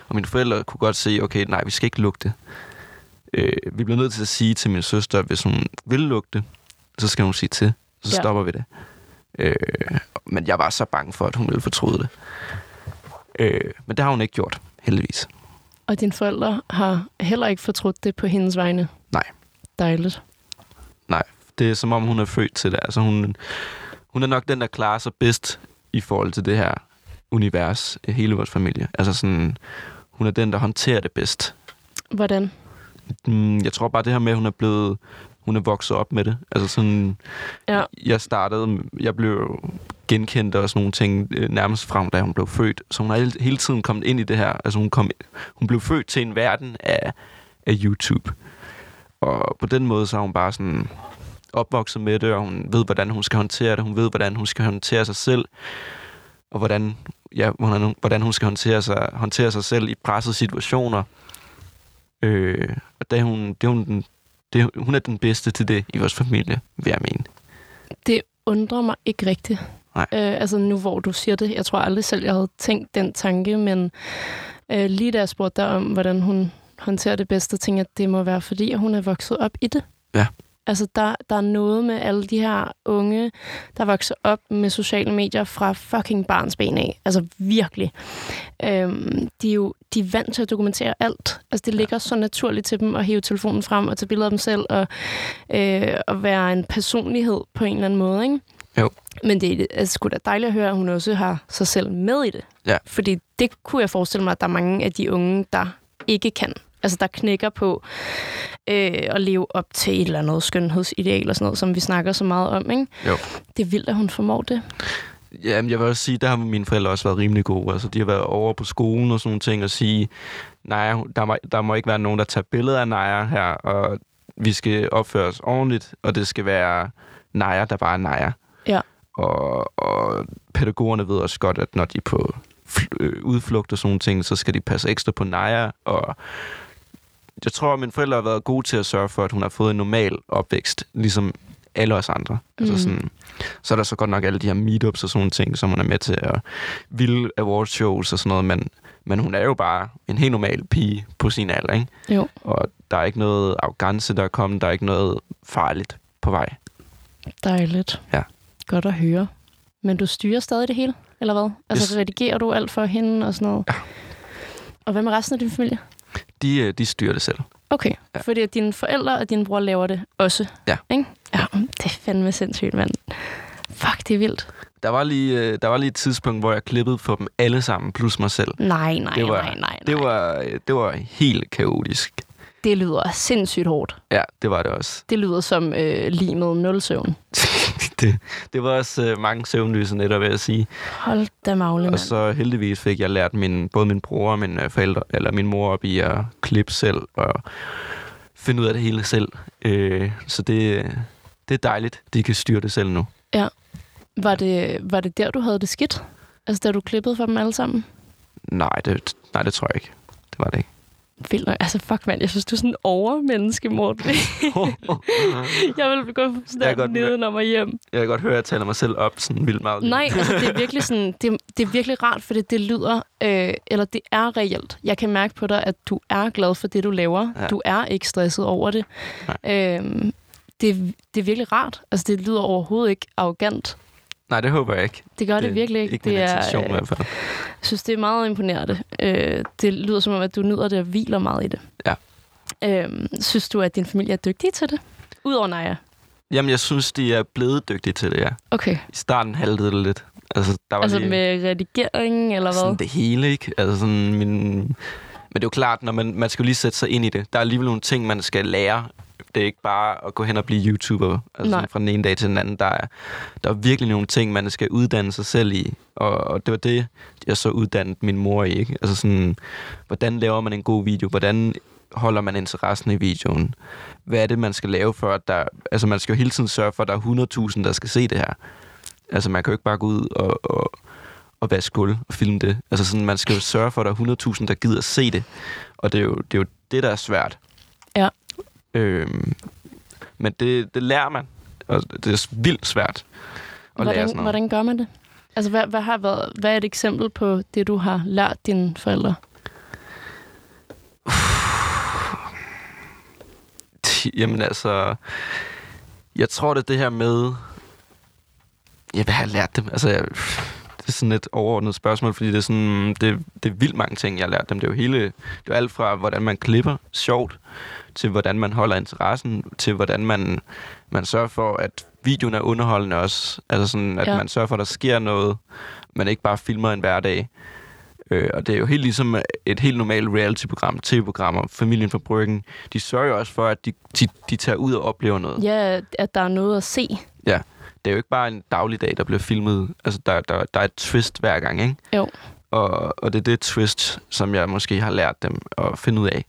Og mine forældre kunne godt se, okay, nej, vi skal ikke lukke det. Øh, vi blev nødt til at sige til min søster, at hvis hun ville lukke det, så skal hun sige til. Så
Ja.
stopper vi det. Øh, men jeg var så bange for, at hun ville fortryde det. Øh, men det har hun ikke gjort, heldigvis.
Og dine forældre har heller ikke fortrudt det på hendes vegne?
Nej.
Dejligt.
Nej, det er som om, hun er født til det. Altså, hun, hun er nok den, der klarer sig bedst i forhold til det her univers, hele vores familie. Altså sådan, hun er den, der håndterer det bedst.
Hvordan?
Mm, jeg tror bare det her med, at hun er blevet, hun er vokset op med det. Altså sådan,
Ja.
jeg startede, jeg blev genkendte og sådan nogle ting øh, nærmest fra, da hun blev født. Så hun har hele, tiden kommet ind i det her. Altså hun, kom, hun blev født til en verden af, af YouTube. Og på den måde så er hun bare sådan opvokset med det, og hun ved, hvordan hun skal håndtere det. Hun ved, hvordan hun skal håndtere sig selv, og hvordan, ja, hvordan, hvordan hun skal håndtere sig, håndtere sig selv i pressede situationer. Øh, og det er hun, det er hun, den, det, hun er den bedste til det i vores familie, vil jeg mene.
Det undrer mig ikke rigtigt.
Nej.
Øh, altså nu hvor du siger det, jeg tror aldrig selv, jeg havde tænkt den tanke, men øh, lige da jeg spurgte dig om, hvordan hun håndterer det bedste, tænkte jeg, at det må være, fordi at hun er vokset op i det.
Ja.
Altså, der, der er noget med alle de her unge, der vokser op med sociale medier fra fucking barns ben af. Altså, virkelig. Øhm, de er jo de er vant til at dokumentere alt. Altså, det ligger så naturligt til dem at hæve telefonen frem og tage billeder af dem selv og, øh, og være en personlighed på en eller anden måde, ikke?
Jo.
Men det er sgu da dejligt at høre, at hun også har sig selv med i det.
Ja.
Fordi det kunne jeg forestille mig, at der er mange af de unge, der ikke kan. Altså, der knækker på øh, at leve op til et eller andet skønhedsideal og sådan noget, som vi snakker så meget om, ikke?
Jo.
Det er vildt, at hun formår det.
Jamen, jeg vil også sige, der har mine forældre også været rimelig gode. Altså, de har været over på skolen og sådan nogle ting og sige, nej, der må, der må ikke være nogen, der tager billeder af Naja her, og vi skal opføre os ordentligt, og det skal være Naja, der bare er Naja.
Ja.
Og, og pædagogerne ved også godt, at når de er på øh, udflugt og sådan nogle ting, så skal de passe ekstra på Naja, og jeg tror, at mine forældre har været gode til at sørge for, at hun har fået en normal opvækst, ligesom alle os andre. Mm. Altså sådan, så er der så godt nok alle de her meetups og sådan nogle ting, som hun er med til, og vilde awardshows og sådan noget, men, men hun er jo bare en helt normal pige på sin alder, ikke?
Jo.
Og der er ikke noget arrogance, der er kommet, der er ikke noget farligt på vej.
Dejligt.
Ja.
Godt at høre. Men du styrer stadig det hele, eller hvad? Altså,
Yes.
redigerer du alt for hende og sådan noget?
Ja.
Og hvad med resten af din familie?
De, øh, de styrer det selv.
Okay,
Ja.
fordi at dine forældre og din bror laver det også.
Ja.
Ikke? Ja, det er fandme sindssygt, mand. Fuck, det er vildt.
Der var, lige, øh, der var lige et tidspunkt, hvor jeg klippede for dem alle sammen, plus mig selv.
Nej, nej,
Det var-
nej, nej, nej.
Det var, øh, det var helt kaotisk.
det lyder sindssygt hårdt.
Ja, det var det også.
Det lyder som øh, lige med. [laughs]
det, det var også øh, mange søvnløse nætter, vil jeg sige.
Hold da magle,
Og så heldigvis fik jeg lært min, både min bror og min øh, forældre, eller min mor op i at klippe selv og finde ud af det hele selv. Øh, så det, det er dejligt, de kan styre det selv nu.
Var det, var det der, du havde det skidt? Altså, da du klippede for dem alle sammen?
Nej, det, nej, det tror jeg ikke. Det var det ikke.
Vildt. Altså, fuck, mand. Jeg synes, du er sådan en overmenneske, Morten. [laughs] jeg vil gå sådan
godt med.
nedenom og hjem.
Jeg kan godt høre, at jeg taler mig selv op sådan vildt meget.
Nej, altså, det er virkelig sådan, det, det er virkelig rart, fordi det lyder, øh, eller det er reelt. Jeg kan mærke på dig, at du er glad for det, du laver.
Ja.
Du er ikke stresset over det. Øh, det, det er virkelig rart. Altså, det lyder overhovedet ikke arrogant.
Nej, det håber jeg ikke.
Det gør det, det virkelig ikke.
Ikke
det er,
i
øh,
hvert fald.
jeg synes, det er meget imponerende. Øh, det lyder som om, at du nyder det og hviler meget i det.
Ja.
Øh, synes du, at din familie er dygtige til det? Udover Naja.
Jamen, jeg synes, de er blevet dygtige til det, ja.
Okay.
I starten haltede det lidt. Altså, der var
Altså
lige
med redigering, eller
sådan
hvad?
det hele, ikke? Altså sådan min... Men det er jo klart, når man, man skal jo lige sætte sig ind i det. Der er alligevel nogle ting, man skal lære. Det er ikke bare at gå hen og blive YouTuber altså
Nej.
fra den ene dag til den anden. Der er, der er virkelig nogle ting, man skal uddanne sig selv i. Og, og det var det, jeg så uddannet min mor i. Ikke? Altså sådan, hvordan laver man en god video? Hvordan holder man interessen i videoen? Hvad er det, man skal lave for, at der... Altså, man skal jo hele tiden sørge for, at der er 100.000, der skal se det her. Altså, man kan jo ikke bare gå ud og, og, og vaske gulv og filme det. Altså, sådan, man skal jo sørge for, at der er 100.000, der gider at se det. Og det er jo det, er jo det der er svært.
Ja.
Øhm, men det, det lærer man. Og det er vildt svært at lære sådan
Hvordan,
noget.
hvordan gør man det? Altså, hvad, hvad, har været, hvad er et eksempel på det, du har lært dine forældre?
Jamen altså, jeg tror det er det her med, hvad har jeg lært dem? Altså, jeg, det er sådan et overordnet spørgsmål, fordi det er, sådan, det, det er vildt mange ting, jeg har lært dem. Det er jo hele, det er alt fra, hvordan man klipper sjovt, til hvordan man holder interessen, til hvordan man, man sørger for, at videoen er underholdende også. Altså sådan, at ja.
Ja.
man sørger for, at der sker noget, man ikke bare filmer en hverdag. Øh, og det er jo helt ligesom et helt normalt reality-program, tv-programmer, Familien fra Bryggen. De sørger jo også for, at de, de, de tager ud og oplever noget.
Ja, at der er noget at se.
Det er jo ikke bare en dagligdag, der bliver filmet. Altså, der, der, der er et twist hver gang, ikke?
Jo.
Og, og det er det twist, som jeg måske har lært dem at finde ud af.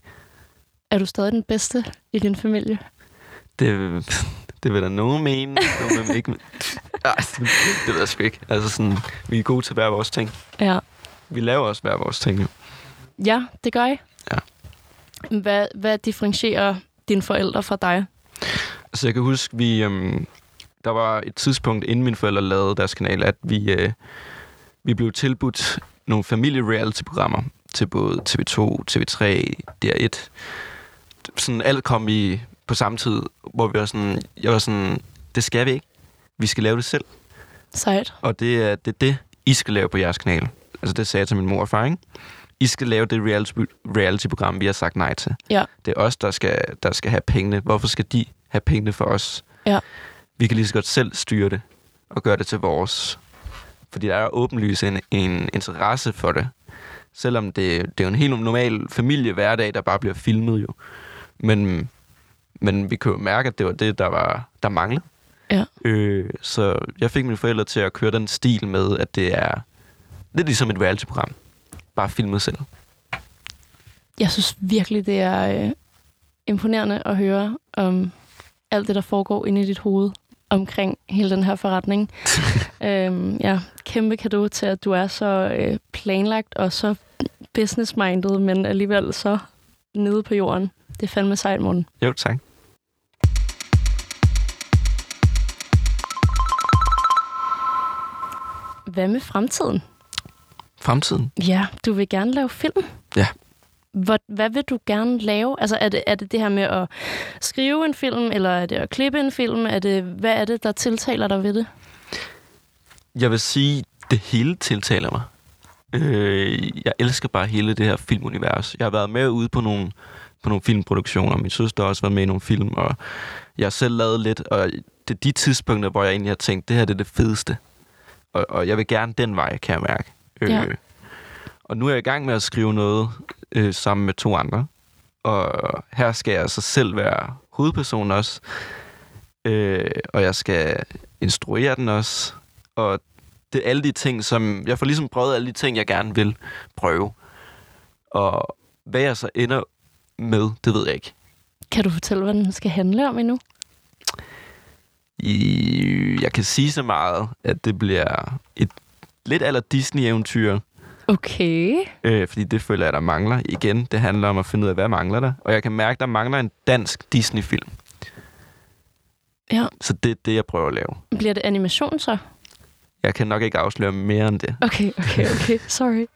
Er du stadig den bedste i din familie?
Det, [laughs] det vil der nogen mene, nogen vil ikke. Det, [laughs] det ved jeg sgu ikke. Altså sådan, vi er gode til hver vores ting.
Ja.
Vi laver også hver vores ting, jo.
Ja, det gør I.
Ja.
Hvad, hvad differentierer dine forældre fra dig?
Altså, jeg kan huske, vi, øhm, der var et tidspunkt, inden mine forældre lavede deres kanal, at vi, øh, vi blev tilbudt nogle familie-reality-programmer til både TV2, TV3, DR1. Sådan alt kom i på samme tid, hvor vi var sådan, jeg var sådan, det skal vi ikke. Vi skal lave det selv.
Sejt.
Og det er det, er det I skal lave på jeres kanal. Altså det sagde jeg til min mor og far, ikke? I skal lave det reality, reality-program, vi har sagt nej til.
Ja.
Det er os, der skal, der skal have pengene. Hvorfor skal de have pengene for os?
Ja.
Vi kan lige så godt selv styre det og gøre det til vores. Fordi der er åbenlyst en, en interesse for det. Selvom det, det er jo en helt normal familie-hverdag, der bare bliver filmet jo. Men, men vi kan jo mærke, at det var det, der, var, der manglede.
Ja.
Øh, så jeg fik mine forældre til at køre den stil med, at det er lidt ligesom et reality-program. Bare filmet selv.
Jeg synes virkelig, det er øh, imponerende at høre om alt det, der foregår inde i dit hoved omkring hele den her forretning. [laughs] øhm, ja, kæmpe kado til, at du er så øh, planlagt og så business-minded, men alligevel så nede på jorden. Det er fandme sejt, Morten.
Jo, tak.
Hvad med fremtiden?
Fremtiden?
Ja, du vil gerne lave film.
Ja.
Hvad, hvad vil du gerne lave? Altså, er det, er det det her med at skrive en film, eller er det at klippe en film? Er det, hvad er det, der tiltaler dig ved det?
Jeg vil sige, det hele tiltaler mig. Øh, jeg elsker bare hele det her filmunivers. Jeg har været med ude på nogle, på nogle filmproduktioner. Min søster har også været med i nogle film, og jeg har selv lavet lidt. Og det er de tidspunkter, hvor jeg egentlig har tænkt, det her det er det fedeste. Og, og jeg vil gerne den vej, kan jeg mærke.
Ja.
Øh, og nu er jeg i gang med at skrive noget øh, sammen med to andre. Og her skal jeg så selv være hovedperson også. Øh, og jeg skal instruere den også. Og det er alle de ting, som... Jeg får ligesom prøvet alle de ting, jeg gerne vil prøve. Og hvad jeg så ender med, det ved jeg ikke.
Kan du fortælle, hvad den skal handle om endnu?
I, jeg kan sige så meget, at det bliver et lidt aller Disney-eventyr.
Okay.
Øh, fordi det føler jeg, der mangler. Igen, det handler om at finde ud af, hvad mangler der. Og jeg kan mærke, der mangler en dansk Disney-film.
Ja.
Så det er det, jeg prøver at lave.
Bliver det animation så?
Jeg kan nok ikke afsløre mere end det.
Okay, okay, okay. Sorry.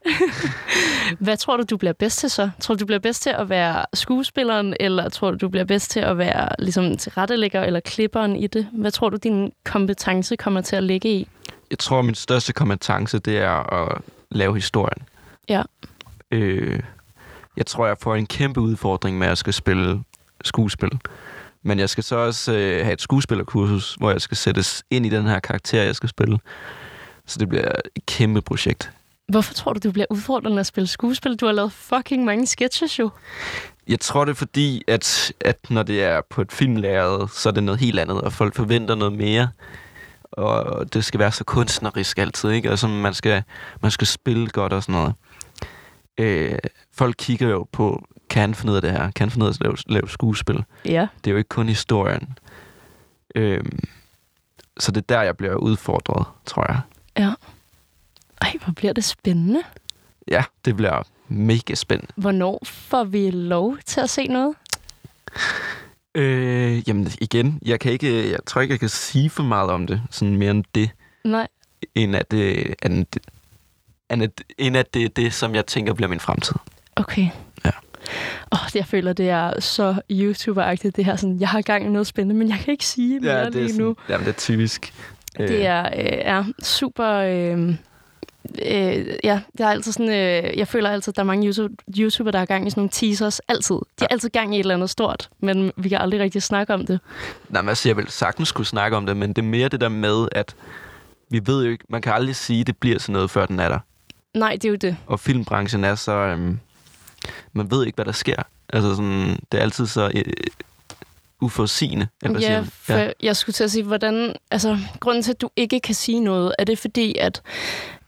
[laughs] Hvad tror du, du bliver bedst til så? Tror du, du bliver bedst til at være skuespilleren, eller tror du, du bliver bedst til at være ligesom tilrettelægger eller klipperen i det? Hvad tror du, din kompetence kommer til at ligge i?
Jeg tror, min største kompetence, det er at lave historien.
Ja.
Øh, jeg tror, jeg får en kæmpe udfordring med at skal spille skuespil. Men jeg skal så også øh, have et skuespillerkursus, hvor jeg skal sættes ind i den her karakter, jeg skal spille. Så det bliver et kæmpe projekt.
Hvorfor tror du, du bliver udfordrende at spille skuespil? Du har lavet fucking mange sketches jo.
Jeg tror, det er fordi, at, at når det er på et filmlæret, så er det noget helt andet, og folk forventer noget mere. Og det skal være så kunstnerisk altid, ikke? Altså, man skal, man skal spille godt og sådan noget. Øh, folk kigger jo på, kan han finde ud af det her? Kan han finde ud af at lave, lave skuespil?
Ja.
Det er jo ikke kun historien. Øh, så det er der, jeg bliver udfordret, tror jeg.
Ja. Ej, hvor bliver det spændende.
Ja, det bliver mega spændende.
Hvornår får vi lov til at se noget?
Øh, jamen igen, jeg kan ikke, jeg tror ikke, jeg kan sige for meget om det, sådan mere end det,
Nej.
end at det, end, end at, end at det er det, som jeg tænker bliver min fremtid.
Okay.
Ja.
Åh, oh, jeg føler, det er så YouTuber-agtigt, det her sådan, jeg har gang i noget spændende, men jeg kan ikke sige mere
Ja, det er,
lige nu.
sådan, jamen, det er typisk.
Det er, øh, er super... Øh, øh, ja, det er altid sådan... Øh, jeg føler altid, at der er mange YouTube, YouTuber, der har gang i sådan nogle teasers. Altid. De har altid gang i et eller andet stort, men vi kan aldrig rigtig snakke om det.
Nej, men altså, jeg vil sagtens skulle snakke om det, men det er mere det der med, at vi ved jo ikke, man kan aldrig sige, at det bliver sådan noget, før den er der.
Nej, det er jo det.
Og filmbranchen er så... Øhm, man ved ikke, hvad der sker. Altså sådan, det er altid så... Øh, uforudsigende. Eller
Ja, for ja. jeg skulle til at sige, hvordan... Altså, grunden til, at du ikke kan sige noget, er det fordi, at,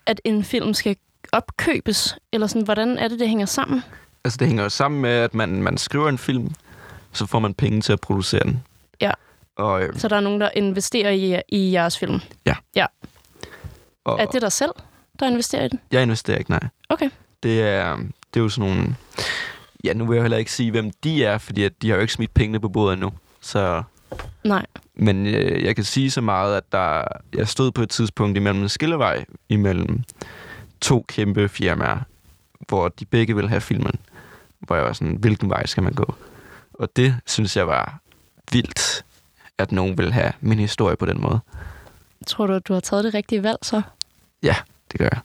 at en film skal opkøbes? Eller sådan, hvordan er det, det hænger sammen?
Altså, det hænger jo sammen med, at man, man skriver en film, så får man penge til at producere den.
Ja.
Og, øh,
Så der er nogen, der investerer i, i jeres film.
og
Er det dig selv, der investerer i den?
jeg investerer ikke, nej.
Okay.
Det er, det er jo sådan nogle... Ja, nu vil jeg heller ikke sige, hvem de er, fordi at de har jo ikke smidt pengene på bordet endnu. Så,
Nej.
men øh, jeg kan sige så meget, at der, jeg stod på et tidspunkt imellem en skillevej imellem to kæmpe firmaer, hvor de begge ville have filmen. Hvor jeg var sådan, hvilken vej skal man gå? Og det synes jeg var vildt, at nogen vil have min historie på den måde.
Tror du, at du har taget det rigtige valg så?
Det gør jeg.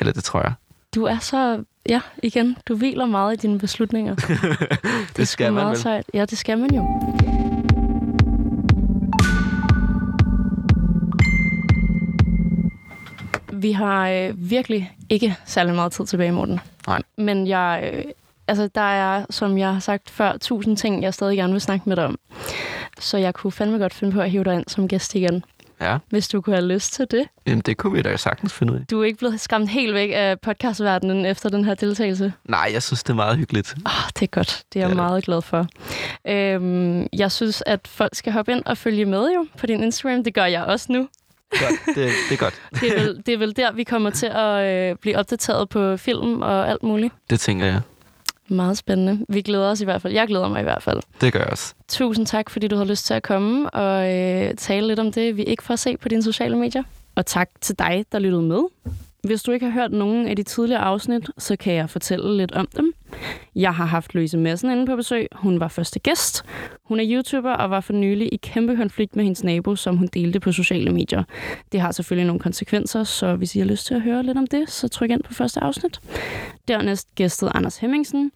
Eller det tror jeg.
Du er så... Ja, igen, du hviler meget i dine beslutninger. [laughs]
Det skal
sgu
man
meget
vel.
Sejt. Ja, det skal man jo. Vi har øh, virkelig ikke særlig meget tid tilbage, Morten.
Nej.
Men jeg, øh, altså, der er, som jeg har sagt før, tusind ting, jeg stadig gerne vil snakke med dig om. Så jeg kunne fandme godt finde på at hive dig ind som gæst igen,
Ja,
hvis du kunne have lyst til det.
Jamen, det kunne vi da sagtens finde ud af.
Du er ikke blevet skræmt helt væk af podcastverdenen efter den her deltagelse.
Nej, jeg synes, det er meget hyggeligt.
Oh, det er godt. Det er jeg
det.
meget glad for. Øhm, jeg synes, at folk skal hoppe ind og følge med jo på din Instagram. Det gør jeg også nu.
Godt, det, det er godt.
Det er vel, det er vel der, vi kommer til at øh, blive opdateret på film og alt muligt.
Det tænker jeg.
Meget spændende. Vi glæder os i hvert fald. Jeg glæder mig i hvert fald.
Det gør jeg også.
Tusind tak, fordi du har lyst til at komme og øh, tale lidt om det, vi ikke får se på dine sociale medier. Og tak til dig, der lyttede med. Hvis du ikke har hørt nogen af de tidligere afsnit, så kan jeg fortælle lidt om dem. Jeg har haft Louise Madsen inde på besøg. Hun var første gæst. Hun er YouTuber og var for nylig i kæmpe konflikt med hendes nabo, som hun delte på sociale medier. Det har selvfølgelig nogle konsekvenser, så hvis I har lyst til at høre lidt om det, så tryk ind på første afsnit. Dernæst gæstede Anders Hemmingsen.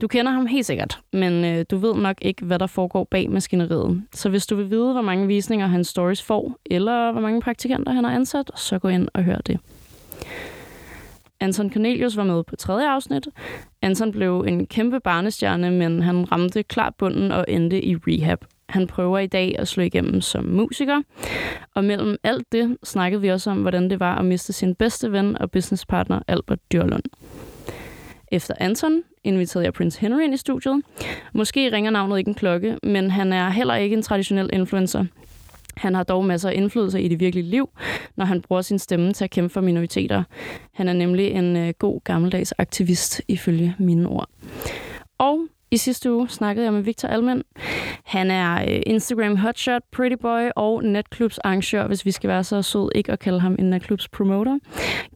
Du kender ham helt sikkert, men øh, du ved nok ikke, hvad der foregår bag maskineriet. Så hvis du vil vide, hvor mange visninger hans stories får, eller hvor mange praktikanter han har ansat, så gå ind og hør det. Anton Cornelius var med på tredje afsnit. Anton blev en kæmpe barnestjerne, men han ramte klart bunden og endte i rehab. Han prøver i dag at slå igennem som musiker. Og mellem alt det snakkede vi også om, hvordan det var at miste sin bedste ven og businesspartner Albert Dyrlund. Efter Anton inviterede jeg Prince Henry ind i studiet. Måske ringer navnet ikke en klokke, men han er heller ikke en traditionel influencer. Han har dog masser af indflydelse i det virkelige liv, når han bruger sin stemme til at kæmpe for minoriteter. Han er nemlig en øh, god gammeldags aktivist, ifølge mine ord. Og i sidste uge snakkede jeg med Victor Almen. Han er øh, Instagram hotshot, pretty boy og netklubs arrangør, hvis vi skal være så sød ikke at kalde ham en netklubs promoter.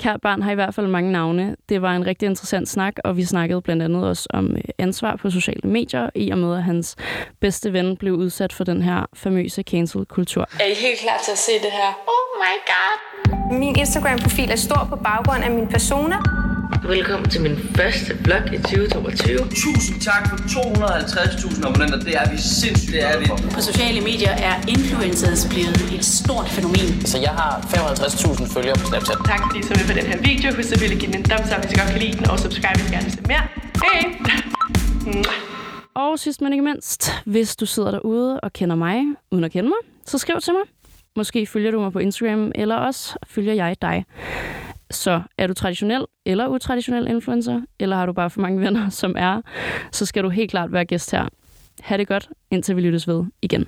Kært barn har i hvert fald mange navne. Det var en rigtig interessant snak, og vi snakkede blandt andet også om øh, ansvar på sociale medier, i og med at hans bedste ven blev udsat for den her famøse cancel-kultur.
Er I helt klar til at se det her? Oh my god!
Min Instagram-profil er stor på baggrund af mine personer.
Velkommen til min første vlog i 2022.
Tusind tak for 250.000 abonnenter. Det er vi sindssygt. Det er vi.
På sociale medier er influencers blevet et stort fænomen.
Så jeg har 55.000 følgere på Snapchat.
Tak fordi I så med på den her video. Husk at give den en thumbs up, hvis I godt kan lide den, og subscribe, hvis I gerne vil se mere. Hej! [laughs]
Og sidst men ikke mindst, hvis du sidder derude og kender mig, uden at kende mig, så skriv til mig. Måske følger du mig på Instagram, eller også følger jeg dig. Så er du traditionel eller utraditionel influencer, eller har du bare for mange venner, [laughs] som er, så skal du helt klart være gæst her. Ha' det godt, indtil vi lyttes ved igen.